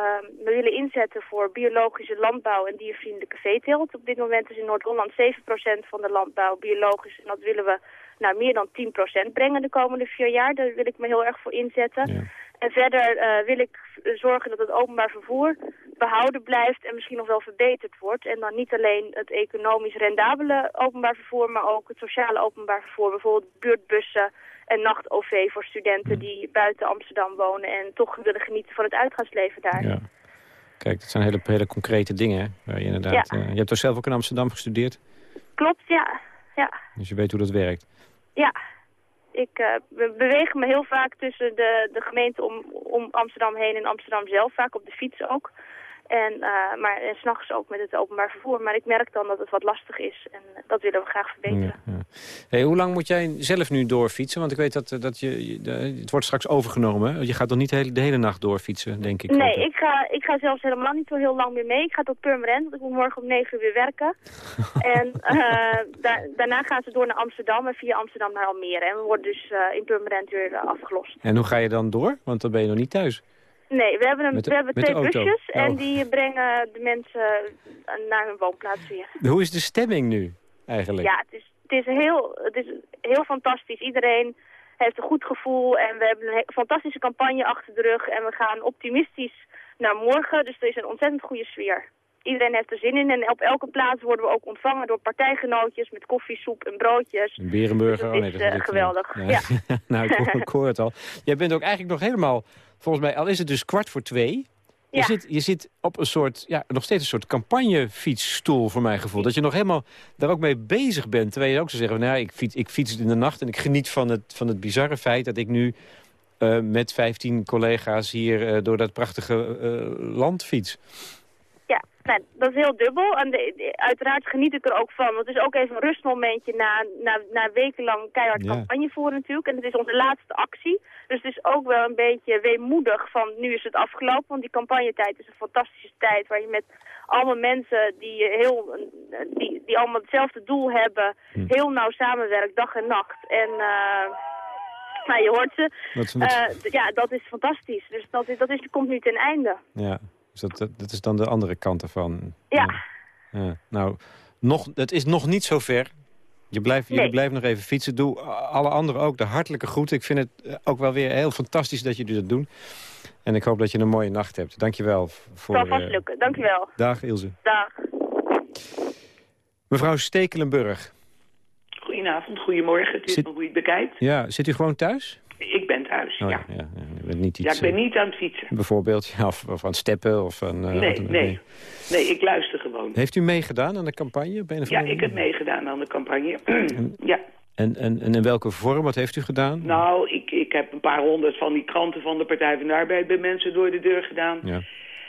me willen inzetten voor biologische landbouw en diervriendelijke veeteelt. Op dit moment is in Noord-Holland 7% van de landbouw biologisch. En dat willen we naar meer dan 10% brengen de komende vier jaar. Daar wil ik me heel erg voor inzetten. En verder eh, wil ik zorgen dat het openbaar vervoer behouden blijft en misschien nog wel verbeterd wordt. En dan niet alleen het economisch rendabele openbaar vervoer, maar ook het sociale openbaar vervoer. Bijvoorbeeld buurtbussen en nacht-OV voor studenten die buiten Amsterdam wonen en toch willen genieten van het uitgaansleven daar. Ja. Kijk, dat zijn hele, hele concrete dingen. Hè, waar je, inderdaad, Ja. eh, je hebt toch zelf ook in Amsterdam gestudeerd? Klopt, ja. ja. Dus je weet hoe dat werkt. Ja, ik eh, be- beweeg me heel vaak tussen de, de gemeente om, om Amsterdam heen en Amsterdam zelf, vaak op de fiets ook. En, eh, maar en s'nachts ook met het openbaar vervoer. Maar ik merk dan dat het wat lastig is en eh, dat willen we graag verbeteren. Ja. Hey, hoe lang moet jij zelf nu doorfietsen? Want ik weet dat, eh, dat je, het wordt straks overgenomen. hè? Je gaat toch niet de hele, de hele nacht doorfietsen, denk ik? Nee, ik ga, ik ga zelfs helemaal niet zo heel lang meer mee. Ik ga tot Purmerend, want ik moet morgen om negen uur weer werken. en eh, da- daarna gaan ze door naar Amsterdam en via Amsterdam naar Almere. En we worden dus eh, in Purmerend weer afgelost. En hoe ga je dan door? Want dan ben je nog niet thuis. Nee, we hebben, een, de- we hebben twee busjes en Oh. die brengen de mensen naar hun woonplaats weer. Hoe is de stemming nu, eigenlijk? Ja, het is, het, is heel, het is heel fantastisch. Iedereen heeft een goed gevoel en we hebben een he- fantastische campagne achter de rug. En we gaan optimistisch naar morgen, dus er is een ontzettend goede sfeer. Iedereen heeft er zin in en op elke plaats worden we ook ontvangen door partijgenootjes met koffie, soep en broodjes. Een berenburger? Dus het is, had eh, ik, geweldig, ja. nou, ik, hoor- ik hoor het al. Jij bent ook eigenlijk nog helemaal, volgens mij, al is het dus kwart voor twee... Je, zit, je zit op een soort, ja, nog steeds een soort campagnefietsstoel voor mijn gevoel. Dat je nog helemaal daar ook mee bezig bent. Terwijl je ook zou zeggen, nou ik fiets, ik fiets in de nacht... en ik geniet van het, van het bizarre feit dat ik nu eh, met 15 collega's hier... eh, door dat prachtige eh, land fiets. Ja, Nee, dat is heel dubbel. En de- de- uiteraard geniet ik er ook van. Want het is ook even een rustmomentje na, na, na wekenlang keihard Ja. campagne voeren natuurlijk. En het is onze laatste actie. Dus het is ook wel een beetje weemoedig van nu is het afgelopen. Want die campagnetijd is een fantastische tijd waar je met allemaal mensen die, heel, die, die allemaal hetzelfde doel hebben, Hm. heel nauw samenwerkt, dag en nacht. En nou, je hoort ze. Eh, ja, dat is fantastisch. Dus dat, is, dat is, komt nu ten einde. Ja, dus dat, dat, dat is dan de andere kant ervan. Ja. Ja. Nou, nog, het is nog niet zo ver. Je blijft, jullie blijven nog even fietsen. Doe alle anderen ook de hartelijke groeten. Ik vind het eh, ook wel weer heel fantastisch dat jullie dat doen. En ik hoop dat je een mooie nacht hebt. Dank je wel. Voor, Zal vast eh, lukken. Dankjewel. Dag Ilse. Dag. Mevrouw Stekelenburg. Goedenavond, goedemorgen. Het is Zit- hoe je het bekijkt. Ja, zit u gewoon thuis? Ik ben thuis, Oh, ja. ja. Ja, Bent niet Ja, ik ben eh, niet aan het fietsen. Bijvoorbeeld, ja, of, of aan het steppen. Of aan, eh, Nee, nee. Nee, ik luister gewoon. Heeft u meegedaan aan de campagne? of Ja, ik heb meegedaan aan de campagne. ja. En, en, en in welke vorm? Wat heeft u gedaan? Nou, ik, ik heb een paar honderd van die kranten van de Partij van de Arbeid bij mensen door de deur gedaan. Ja.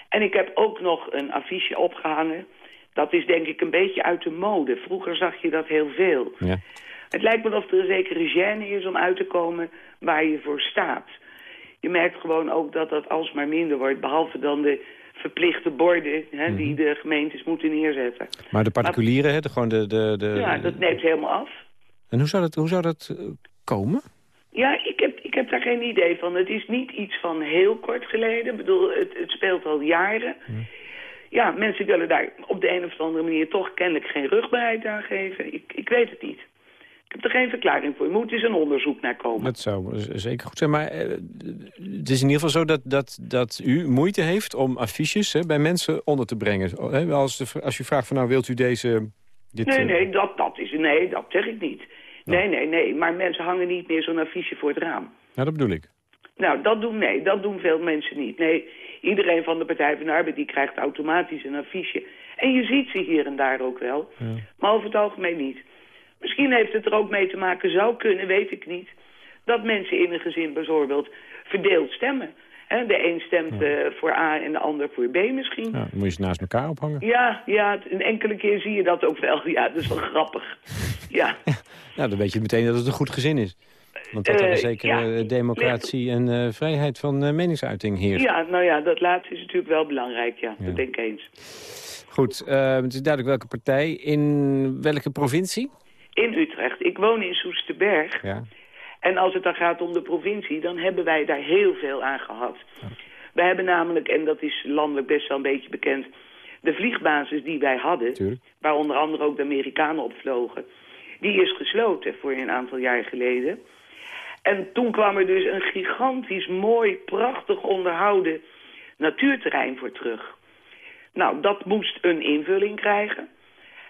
En ik heb ook nog een affiche opgehangen. Dat is denk ik een beetje uit de mode. Vroeger zag je dat heel veel. Ja. Het lijkt me of er een zekere gêne is om uit te komen waar je voor staat. Je merkt gewoon ook dat dat alsmaar minder wordt. Behalve dan de verplichte borden hè, die Mhm. de gemeentes moeten neerzetten. Maar de particulieren, hè, de, gewoon de... de, de ja, dat neemt helemaal af. En hoe zou dat, hoe zou dat eh, komen? Ja, ik heb, ik heb daar geen idee van. Het is niet iets van heel kort geleden. Ik bedoel, het, het speelt al jaren. Ja, mensen willen daar op de een of andere manier toch kennelijk geen rugbaarheid aan geven. Ik, ik weet het niet. Ik heb er geen verklaring voor. Er moet eens een onderzoek naar komen. Dat zou zeker goed zijn. Maar eh, het is in ieder geval zo dat, dat, dat u moeite heeft om affiches hè, bij mensen onder te brengen. Hè, Als, de, als u vraagt van nou wilt u deze... Dit, Nee, eh, nee, dat, dat is, nee, dat zeg ik niet. Nee, nee, nee, maar mensen hangen niet meer zo'n affiche voor het raam. Nou, dat bedoel ik. Nou, dat doen, nee, dat doen veel mensen niet. Nee, iedereen van de Partij van de Arbeid die krijgt automatisch een affiche. En je ziet ze hier en daar ook wel, maar over het algemeen niet. Misschien heeft het er ook mee te maken, zou kunnen, weet ik niet... dat mensen in een gezin bijvoorbeeld verdeeld stemmen. De een stemt eh, voor A en de ander voor B misschien. Ja, dan moet je ze naast elkaar ophangen. Ja, ja, een enkele keer zie je dat ook wel. Ja, dat is wel grappig. Ja. Nou, dan weet je meteen dat het een goed gezin is. Want dat er Eh, een zekere ja. eh, democratie en vrijheid van meningsuiting heerst. Ja, nou ja, dat laatste is natuurlijk wel belangrijk, ja. Ja. Dat denk ik eens. Goed, het is duidelijk welke partij. In welke provincie? In Utrecht. Ik woon in Soesterberg. Ja. En als het dan gaat om de provincie, dan hebben wij daar heel veel aan gehad. We hebben namelijk, en dat is landelijk best wel een beetje bekend... de vliegbasis die wij hadden, waar onder andere ook de Amerikanen op vlogen... die is gesloten voor een aantal jaar geleden. En toen kwam er dus een gigantisch mooi, prachtig onderhouden natuurterrein voor terug. Nou, dat moest een invulling krijgen.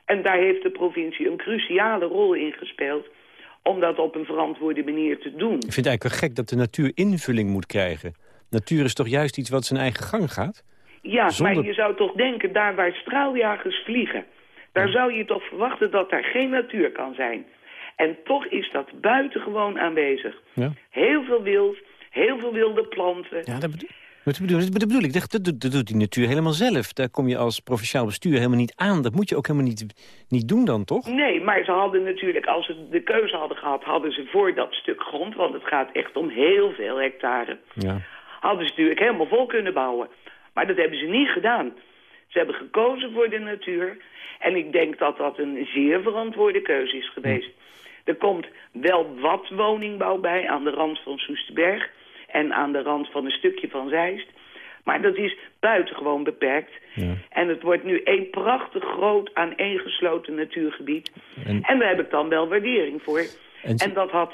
En daar heeft de provincie een cruciale rol in gespeeld... om dat op een verantwoorde manier te doen. Ik vind het eigenlijk wel gek dat de natuur invulling moet krijgen. Natuur is toch juist iets wat zijn eigen gang gaat? Ja, Zonder- maar je zou toch denken, daar waar straaljagers vliegen... daar zou je toch verwachten dat daar geen natuur kan zijn. En toch is dat buitengewoon aanwezig. Ja. Heel veel wild, heel veel wilde planten. Ja, dat bedoel, dat bedoel, dat bedoel ik. Dat, dat, doet- dat doet die natuur helemaal zelf. Daar kom je als provinciaal bestuur helemaal niet aan. Dat moet je ook helemaal niet, niet doen dan, toch? Nee, maar ze hadden natuurlijk, als ze de keuze hadden gehad... hadden ze voor dat stuk grond, want het gaat echt om heel veel hectare... Ja. hadden ze natuurlijk helemaal vol kunnen bouwen. Maar dat hebben ze niet gedaan. Ze hebben gekozen voor de natuur. En ik denk dat dat een zeer verantwoorde keuze is geweest. Er komt wel wat woningbouw bij aan de rand van Soesterberg... en aan de rand van een stukje van Zeist. Maar dat is buitengewoon beperkt. En het wordt nu een prachtig groot aaneengesloten natuurgebied. En- En, daar heb ik dan wel waardering voor. En- En, dat had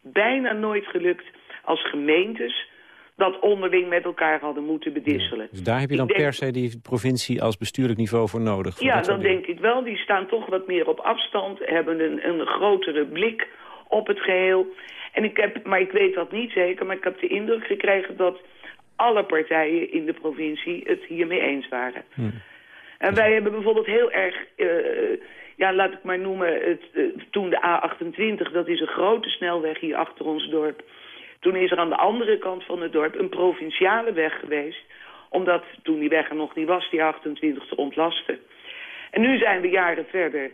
bijna nooit gelukt als gemeentes dat onderling met elkaar hadden moeten bedisselen. Dus daar heb je dan denk- per se die provincie als bestuurlijk niveau voor nodig. voor Ja, dat soort dat dingen. denk ik wel. Die staan toch wat meer op afstand, hebben een, een grotere blik op het geheel. En ik heb, maar ik weet dat niet zeker, maar ik heb de indruk gekregen dat alle partijen in de provincie het hiermee eens waren. En wij hebben bijvoorbeeld heel erg, eh, ja, laat ik maar noemen, het, eh, toen de A28, dat is een grote snelweg hier achter ons dorp. Toen is er aan de andere kant van het dorp een provinciale weg geweest Omdat toen die weg er nog niet was, die 28 te ontlasten. En nu zijn we jaren verder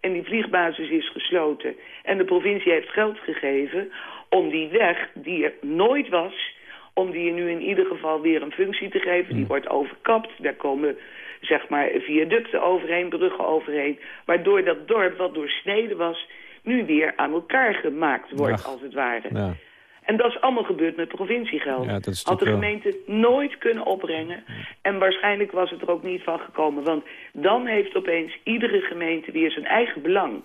en die vliegbasis is gesloten. En de provincie heeft geld gegeven om die weg, die er nooit was... om die nu in ieder geval weer een functie te geven. Die wordt overkapt, daar komen zeg maar viaducten overheen, bruggen overheen... waardoor dat dorp wat doorsneden was, nu weer aan elkaar gemaakt wordt, als het ware. Ja. En dat is allemaal gebeurd met provinciegeld. Ja, dat Had de wel- gemeente nooit kunnen opbrengen. En waarschijnlijk was het er ook niet van gekomen. Want dan heeft opeens iedere gemeente weer zijn eigen belang.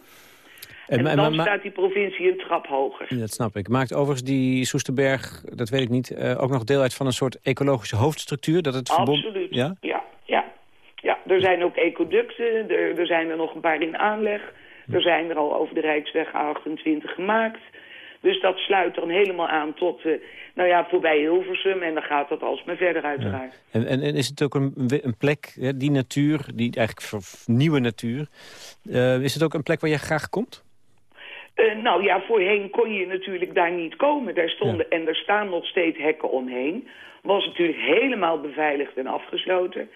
En, dan staat die provincie een trap hoger. Dat snap ik. Maakt overigens die Soesterberg, dat weet ik niet, eh, ook nog deel uit van een soort ecologische hoofdstructuur? Dat het verbond... Absoluut. Ja? ja, ja. Ja, er zijn ook ecoducten, er, er zijn er nog een paar in aanleg. Er zijn er al over de Rijksweg 28 gemaakt. Dus dat sluit dan helemaal aan tot, eh, nou ja, voorbij Hilversum. En dan gaat dat alsmaar verder uiteraard. En, en, en is het ook een, een plek, hè, die natuur, die eigenlijk nieuwe natuur, eh, is het ook een plek waar je graag komt? Eh, nou ja, voorheen kon je natuurlijk daar niet komen. Daar stonden, en er staan nog steeds hekken omheen. Was natuurlijk helemaal beveiligd en afgesloten.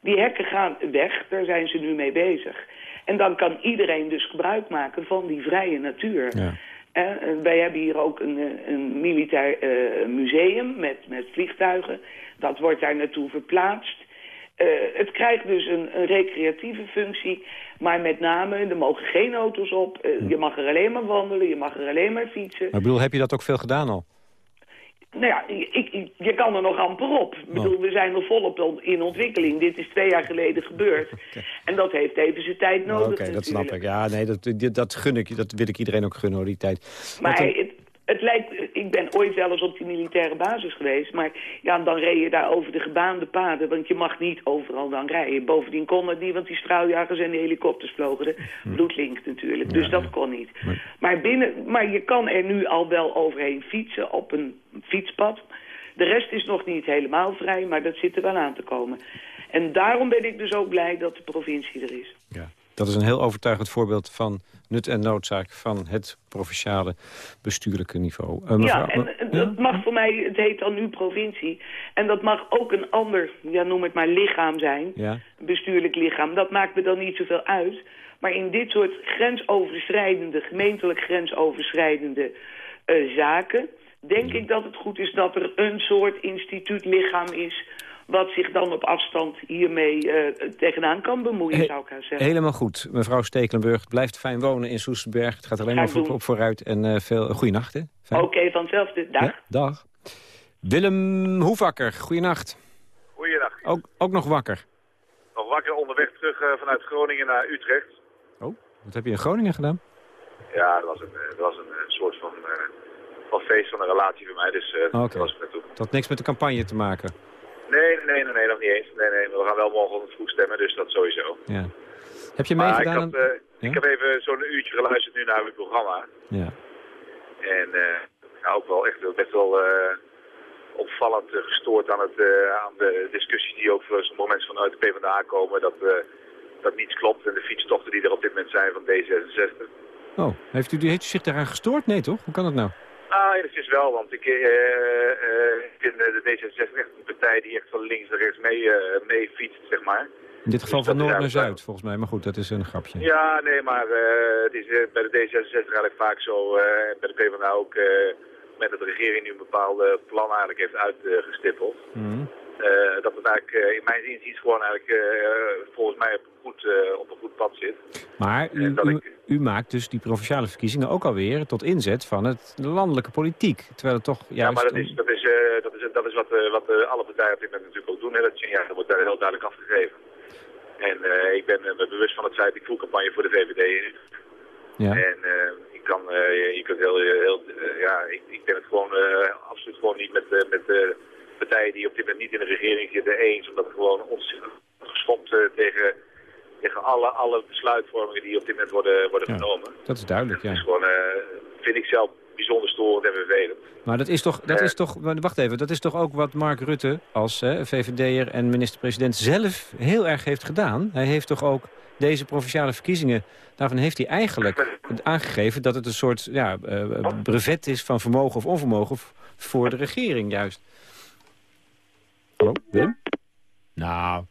Die hekken gaan weg, daar zijn ze nu mee bezig. En dan kan iedereen dus gebruik maken van die vrije natuur. Ja. Eh, wij hebben hier ook een, eh, een militair eh, museum met, met vliegtuigen. Dat wordt daar naartoe verplaatst. Eh, het krijgt dus een, een recreatieve functie. Maar met name, er mogen geen auto's op. Eh, Je mag er alleen maar wandelen, je mag er alleen maar fietsen. Maar ik bedoel, heb je dat ook veel gedaan al? Nou ja, ik, ik- je kan er nog amper op. Ik bedoel, we zijn nog volop in ontwikkeling. Dit is twee jaar geleden gebeurd. En dat heeft even zijn tijd nodig Oké, dat snap ik. Ja, nee, dat, dat, gun ik, dat wil ik iedereen ook gunnen, hoor, die tijd. Maar eh, het, het lijkt, ik ben ooit wel eens op die militaire basis geweest. Maar ja, dan reed je daar over de gebaande paden. Want je mag niet overal dan rijden. Bovendien kon het niet, want die straaljagers en de helikopters vlogen er. Bloedlink natuurlijk. Dus dat kon niet. Maar, binnen, maar je kan er nu al wel overheen fietsen op een fietspad. De rest is nog niet helemaal vrij, maar dat zit er wel aan te komen. En daarom ben ik dus ook blij dat de provincie er is. ja, dat is een heel overtuigend voorbeeld van nut en noodzaak van het provinciale bestuurlijke niveau. Eh, mevrouw- ja, en en dat mag voor mij, het heet dan nu provincie. En dat mag ook een ander, ja, noem het maar lichaam zijn. Ja. Bestuurlijk lichaam. Dat maakt me dan niet zoveel uit. Maar in dit soort grensoverschrijdende, gemeentelijk grensoverschrijdende eh, zaken... denk ik dat het goed is dat er een soort instituutlichaam is... wat zich dan op afstand hiermee eh, tegenaan kan bemoeien, He- zou ik haar zeggen. Helemaal goed. Mevrouw Stekelenburg blijft fijn wonen in Soesterberg. Het gaat alleen maar ik op, vooruit. En eh veel goede nacht, hè? Fijn. Oké, van hetzelfde. Dag. Ja, dag. Willem Hoevakker, goeienacht. Goeiedag. Ook, ook nog wakker. Nog wakker onderweg terug eh, vanuit Groningen naar Utrecht. Oh, wat heb je in Groningen gedaan? Ja, dat was een, dat was een soort van, eh, van feest van een relatie voor mij, dus eh daar was ik naartoe. Dat had niks met de campagne te maken. Nee, nee, nee, nee, nog niet eens. Nee, nee, we gaan wel morgen vroeg stemmen, dus dat sowieso. Ja. Heb je ik, meegedaan? had, eh, Ja? ik heb even zo'n uurtje geluisterd nu naar uw programma. Ja. En eh, ja, ook wel echt best wel eh, opvallend gestoord aan, het, aan de discussies die ook voor sommige mensen vanuit de PvdA komen. Dat, dat niets klopt en de fietstochten die er op dit moment zijn van D66. Oh, heeft u, heeft u zich daaraan gestoord? Nee, toch? Hoe kan dat nou? Ah, dat is wel, want ik, eh, eh, vind eh, de D66 echt een partij die echt van links naar rechts mee, mee fietst, zeg maar. In dit geval Dus van noord naar zuid, volgens mij. Maar goed, dat is een grapje. Ja, nee, maar het is bij de D66 eigenlijk vaak zo, en bij de PvdA ook, met dat de regering nu een bepaalde plan eigenlijk heeft uitgestippeld. Mhm. eh, dat het eigenlijk eh, in mijn inziens gewoon eigenlijk eh, volgens mij op een, goed, op een goed pad zit. Maar u, dat u, u maakt dus die provinciale verkiezingen ook alweer tot inzet van het de landelijke politiek. Terwijl het toch juist... Ja, maar dat is, dat is, dat is, dat is wat, wat alle partijen op dit moment natuurlijk ook doen. Hè. Dat, ja, dat wordt daar heel duidelijk afgegeven. En ik ben me bewust van het feit, ik voel campagne voor de VVD in. Ja. En ik kan, eh, je, kunt heel, heel eh, ja, ik, ik ben het gewoon eh, absoluut gewoon niet met, met de partijen die op dit moment niet in de regering zitten eens. Omdat het gewoon ons geschopt tegen, tegen alle, alle besluitvormingen die op dit moment worden, worden Ja. genomen. Dat is duidelijk, ja. Gewoon, eh, vind ik zelf bijzonder storend en vervelend. Maar dat is toch, dat is toch wacht even, dat is toch ook wat Mark Rutte als VVD'er en minister-president zelf heel erg heeft gedaan. Hij heeft toch ook deze provinciale verkiezingen, daarvan heeft hij eigenlijk aangegeven dat het een soort ja, eh, brevet is van vermogen of onvermogen voor de regering juist. Hallo, Willem? Nou...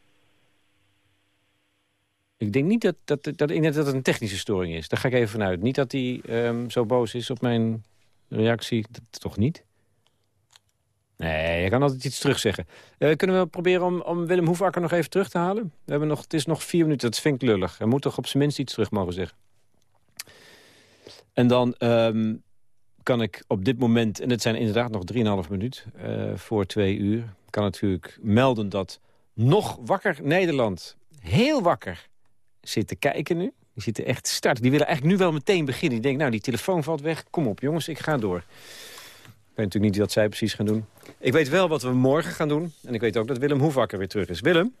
Ik denk niet dat, dat, dat, dat het een technische storing is. Daar ga ik even vanuit. Niet dat hij ehm, zo boos is op mijn reactie. Dat toch niet? Nee, je kan altijd iets terugzeggen. Uh, kunnen we proberen om, om Willem Hoefakker nog even terug te halen? We hebben nog, het is nog vier minuten, dat vind ik lullig. Hij moet toch op zijn minst iets terug mogen zeggen. En dan ehm, kan ik op dit moment, en het zijn inderdaad nog 3,5 minuut uh, voor twee uur... kan natuurlijk melden dat nog wakker Nederland, heel wakker, zit te kijken nu. Die zitten echt starten. Die willen eigenlijk nu wel meteen beginnen. Die denken, nou, die telefoon valt weg. Kom op, jongens, ik ga door. Ik weet natuurlijk niet wat zij precies gaan doen. Ik weet wel wat we morgen gaan doen. En ik weet ook dat Willem Hoevakker weer terug is. Willem?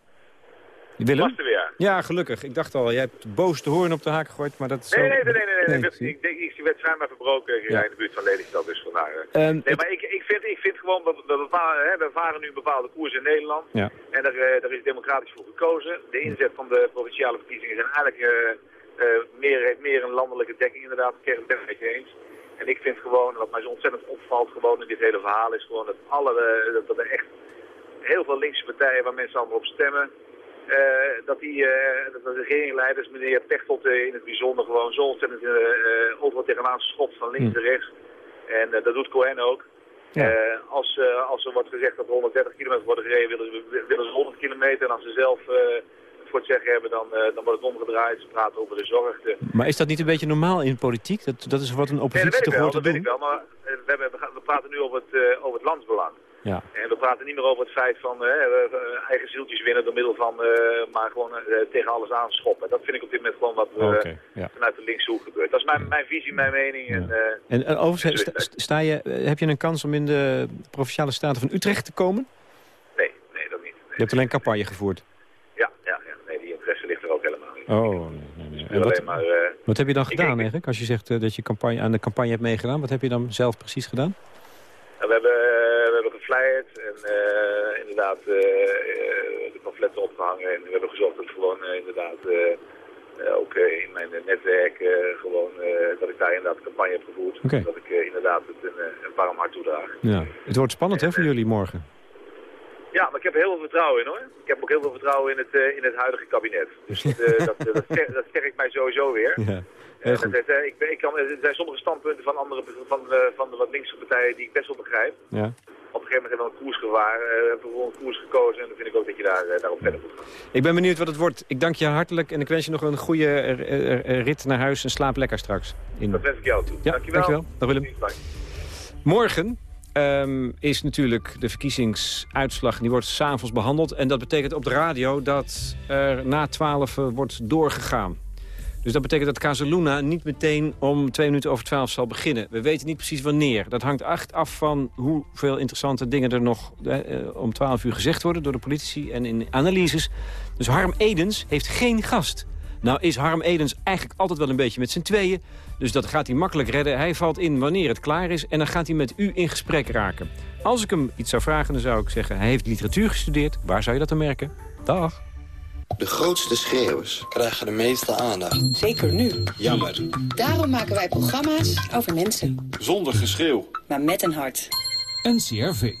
Willem? Was er weer. Ja, gelukkig. Ik dacht al, jij hebt boos de hoorn op de haak gegooid, maar dat is Nee, zo... nee, nee, nee. nee, Ik, ik denk, ik werd schijnbaar verbroken in de buurt van Lelystad, dus vandaar. eh. Ehm, nee, maar ik, ik, vind, ik vind gewoon, dat we, we, varen, hè, we varen nu een bepaalde koers in Nederland. Ja. En daar, eh, daar is democratisch voor gekozen. De inzet van de provinciale verkiezingen zijn eigenlijk eh, meer, heeft meer een landelijke dekking inderdaad. Ik ben het met je eens. En ik vind gewoon, wat mij zo ontzettend opvalt gewoon in dit hele verhaal, is gewoon dat, alle, eh, dat, er echt heel veel linkse partijen waar mensen allemaal op stemmen, eh, dat, die, eh, dat de regeringsleiders, meneer Pechtold in het bijzonder, gewoon zo ontzettend overal tegenaan schopt van links en rechts. En dat doet Cohen ook. Ja. Als, als er wordt gezegd dat er 130 kilometer worden gereden, willen ze, willen ze 100 kilometer. En als ze zelf voor het zeggen hebben, dan, eh, dan wordt het omgedraaid. Ze praten over de zorg. De, Maar is dat niet een beetje normaal in politiek? Dat, dat is wat een dat oppositie toch hoort te dat weet ik doen? wel. Maar eh, we, hebben, we, praten nu over het, eh, over het landsbelang. Ja. En we praten niet meer over het feit van eh, eigen zieltjes winnen door middel van, maar gewoon tegen alles aanschoppen. Dat vind ik op dit moment gewoon wat ja. vanuit de linkse hoek gebeurt. Dat is mijn, mijn visie, mijn mening. En, En, en overigens, sta, sta je, heb je een kans om in de Provinciale Staten van Utrecht te komen? nee, nee, dat niet. Je hebt alleen campagne gevoerd. Ja, ja, ja, nee, die interesse ligt er ook helemaal niet. Oh, nee, nee, En wat, maar... eh, wat heb je dan gedaan ik- eigenlijk? Als je zegt eh, dat je campagne, aan de campagne hebt meegedaan, wat heb je dan zelf precies gedaan? En we, hebben, we hebben geflyerd en eh, inderdaad eh, eh, de pamfletten opgehangen. En we hebben gezorgd dat gewoon eh, inderdaad eh, eh, ook eh, in mijn netwerk eh, gewoon eh, dat ik daar inderdaad campagne heb gevoerd. Dat ik eh, inderdaad het een, eh, een warm hart toedraag. Ja. Het wordt spannend hè, voor jullie morgen. Ja, maar ik heb er heel veel vertrouwen in hoor. Ik heb ook heel veel vertrouwen in het, eh, in het huidige kabinet. Dus dat, eh, dat, dat, ster- dat sterkt mij sowieso weer. Ja. Eh, dat, heeft, eh, ik, kan, er zijn sommige standpunten van, andere, van, eh, van de wat linkse partijen die ik best wel begrijp. Ja. Op een gegeven moment hebben we een koers gewaar, eh, hebben we een koers gekozen en dan vind ik ook dat je daar, eh, daarop verder moet gaan. Ik ben benieuwd wat het wordt. Ik dank je hartelijk en ik wens je nog een goede eh, eh, eh, rit naar huis en slaap lekker straks. In... Dat wens ik jou toe. Ja, dankjewel. dankjewel. Dag Willem. Morgen ehm, is natuurlijk de verkiezingsuitslag. Die wordt s'avonds behandeld. En dat betekent op de radio dat er na 12 wordt doorgegaan. Dus dat betekent dat Casaluna niet meteen om twee minuten over twaalf zal beginnen. We weten niet precies wanneer. Dat hangt echt af van hoeveel interessante dingen er nog eh, eh, om 12 uur gezegd worden door de politici en in analyses. Dus Harm Edens heeft geen gast. Nou is Harm Edens eigenlijk altijd wel een beetje met z'n tweeën. Dus dat gaat hij makkelijk redden. Hij valt in wanneer het klaar is en dan gaat hij met u in gesprek raken. Als ik hem iets zou vragen, dan zou ik zeggen... hij heeft literatuur gestudeerd. Waar zou je dat dan merken? Dag. De grootste schreeuwers krijgen de meeste aandacht. Zeker nu. Jammer. Daarom maken wij programma's over mensen. Zonder geschreeuw. Maar met een hart. NCRV.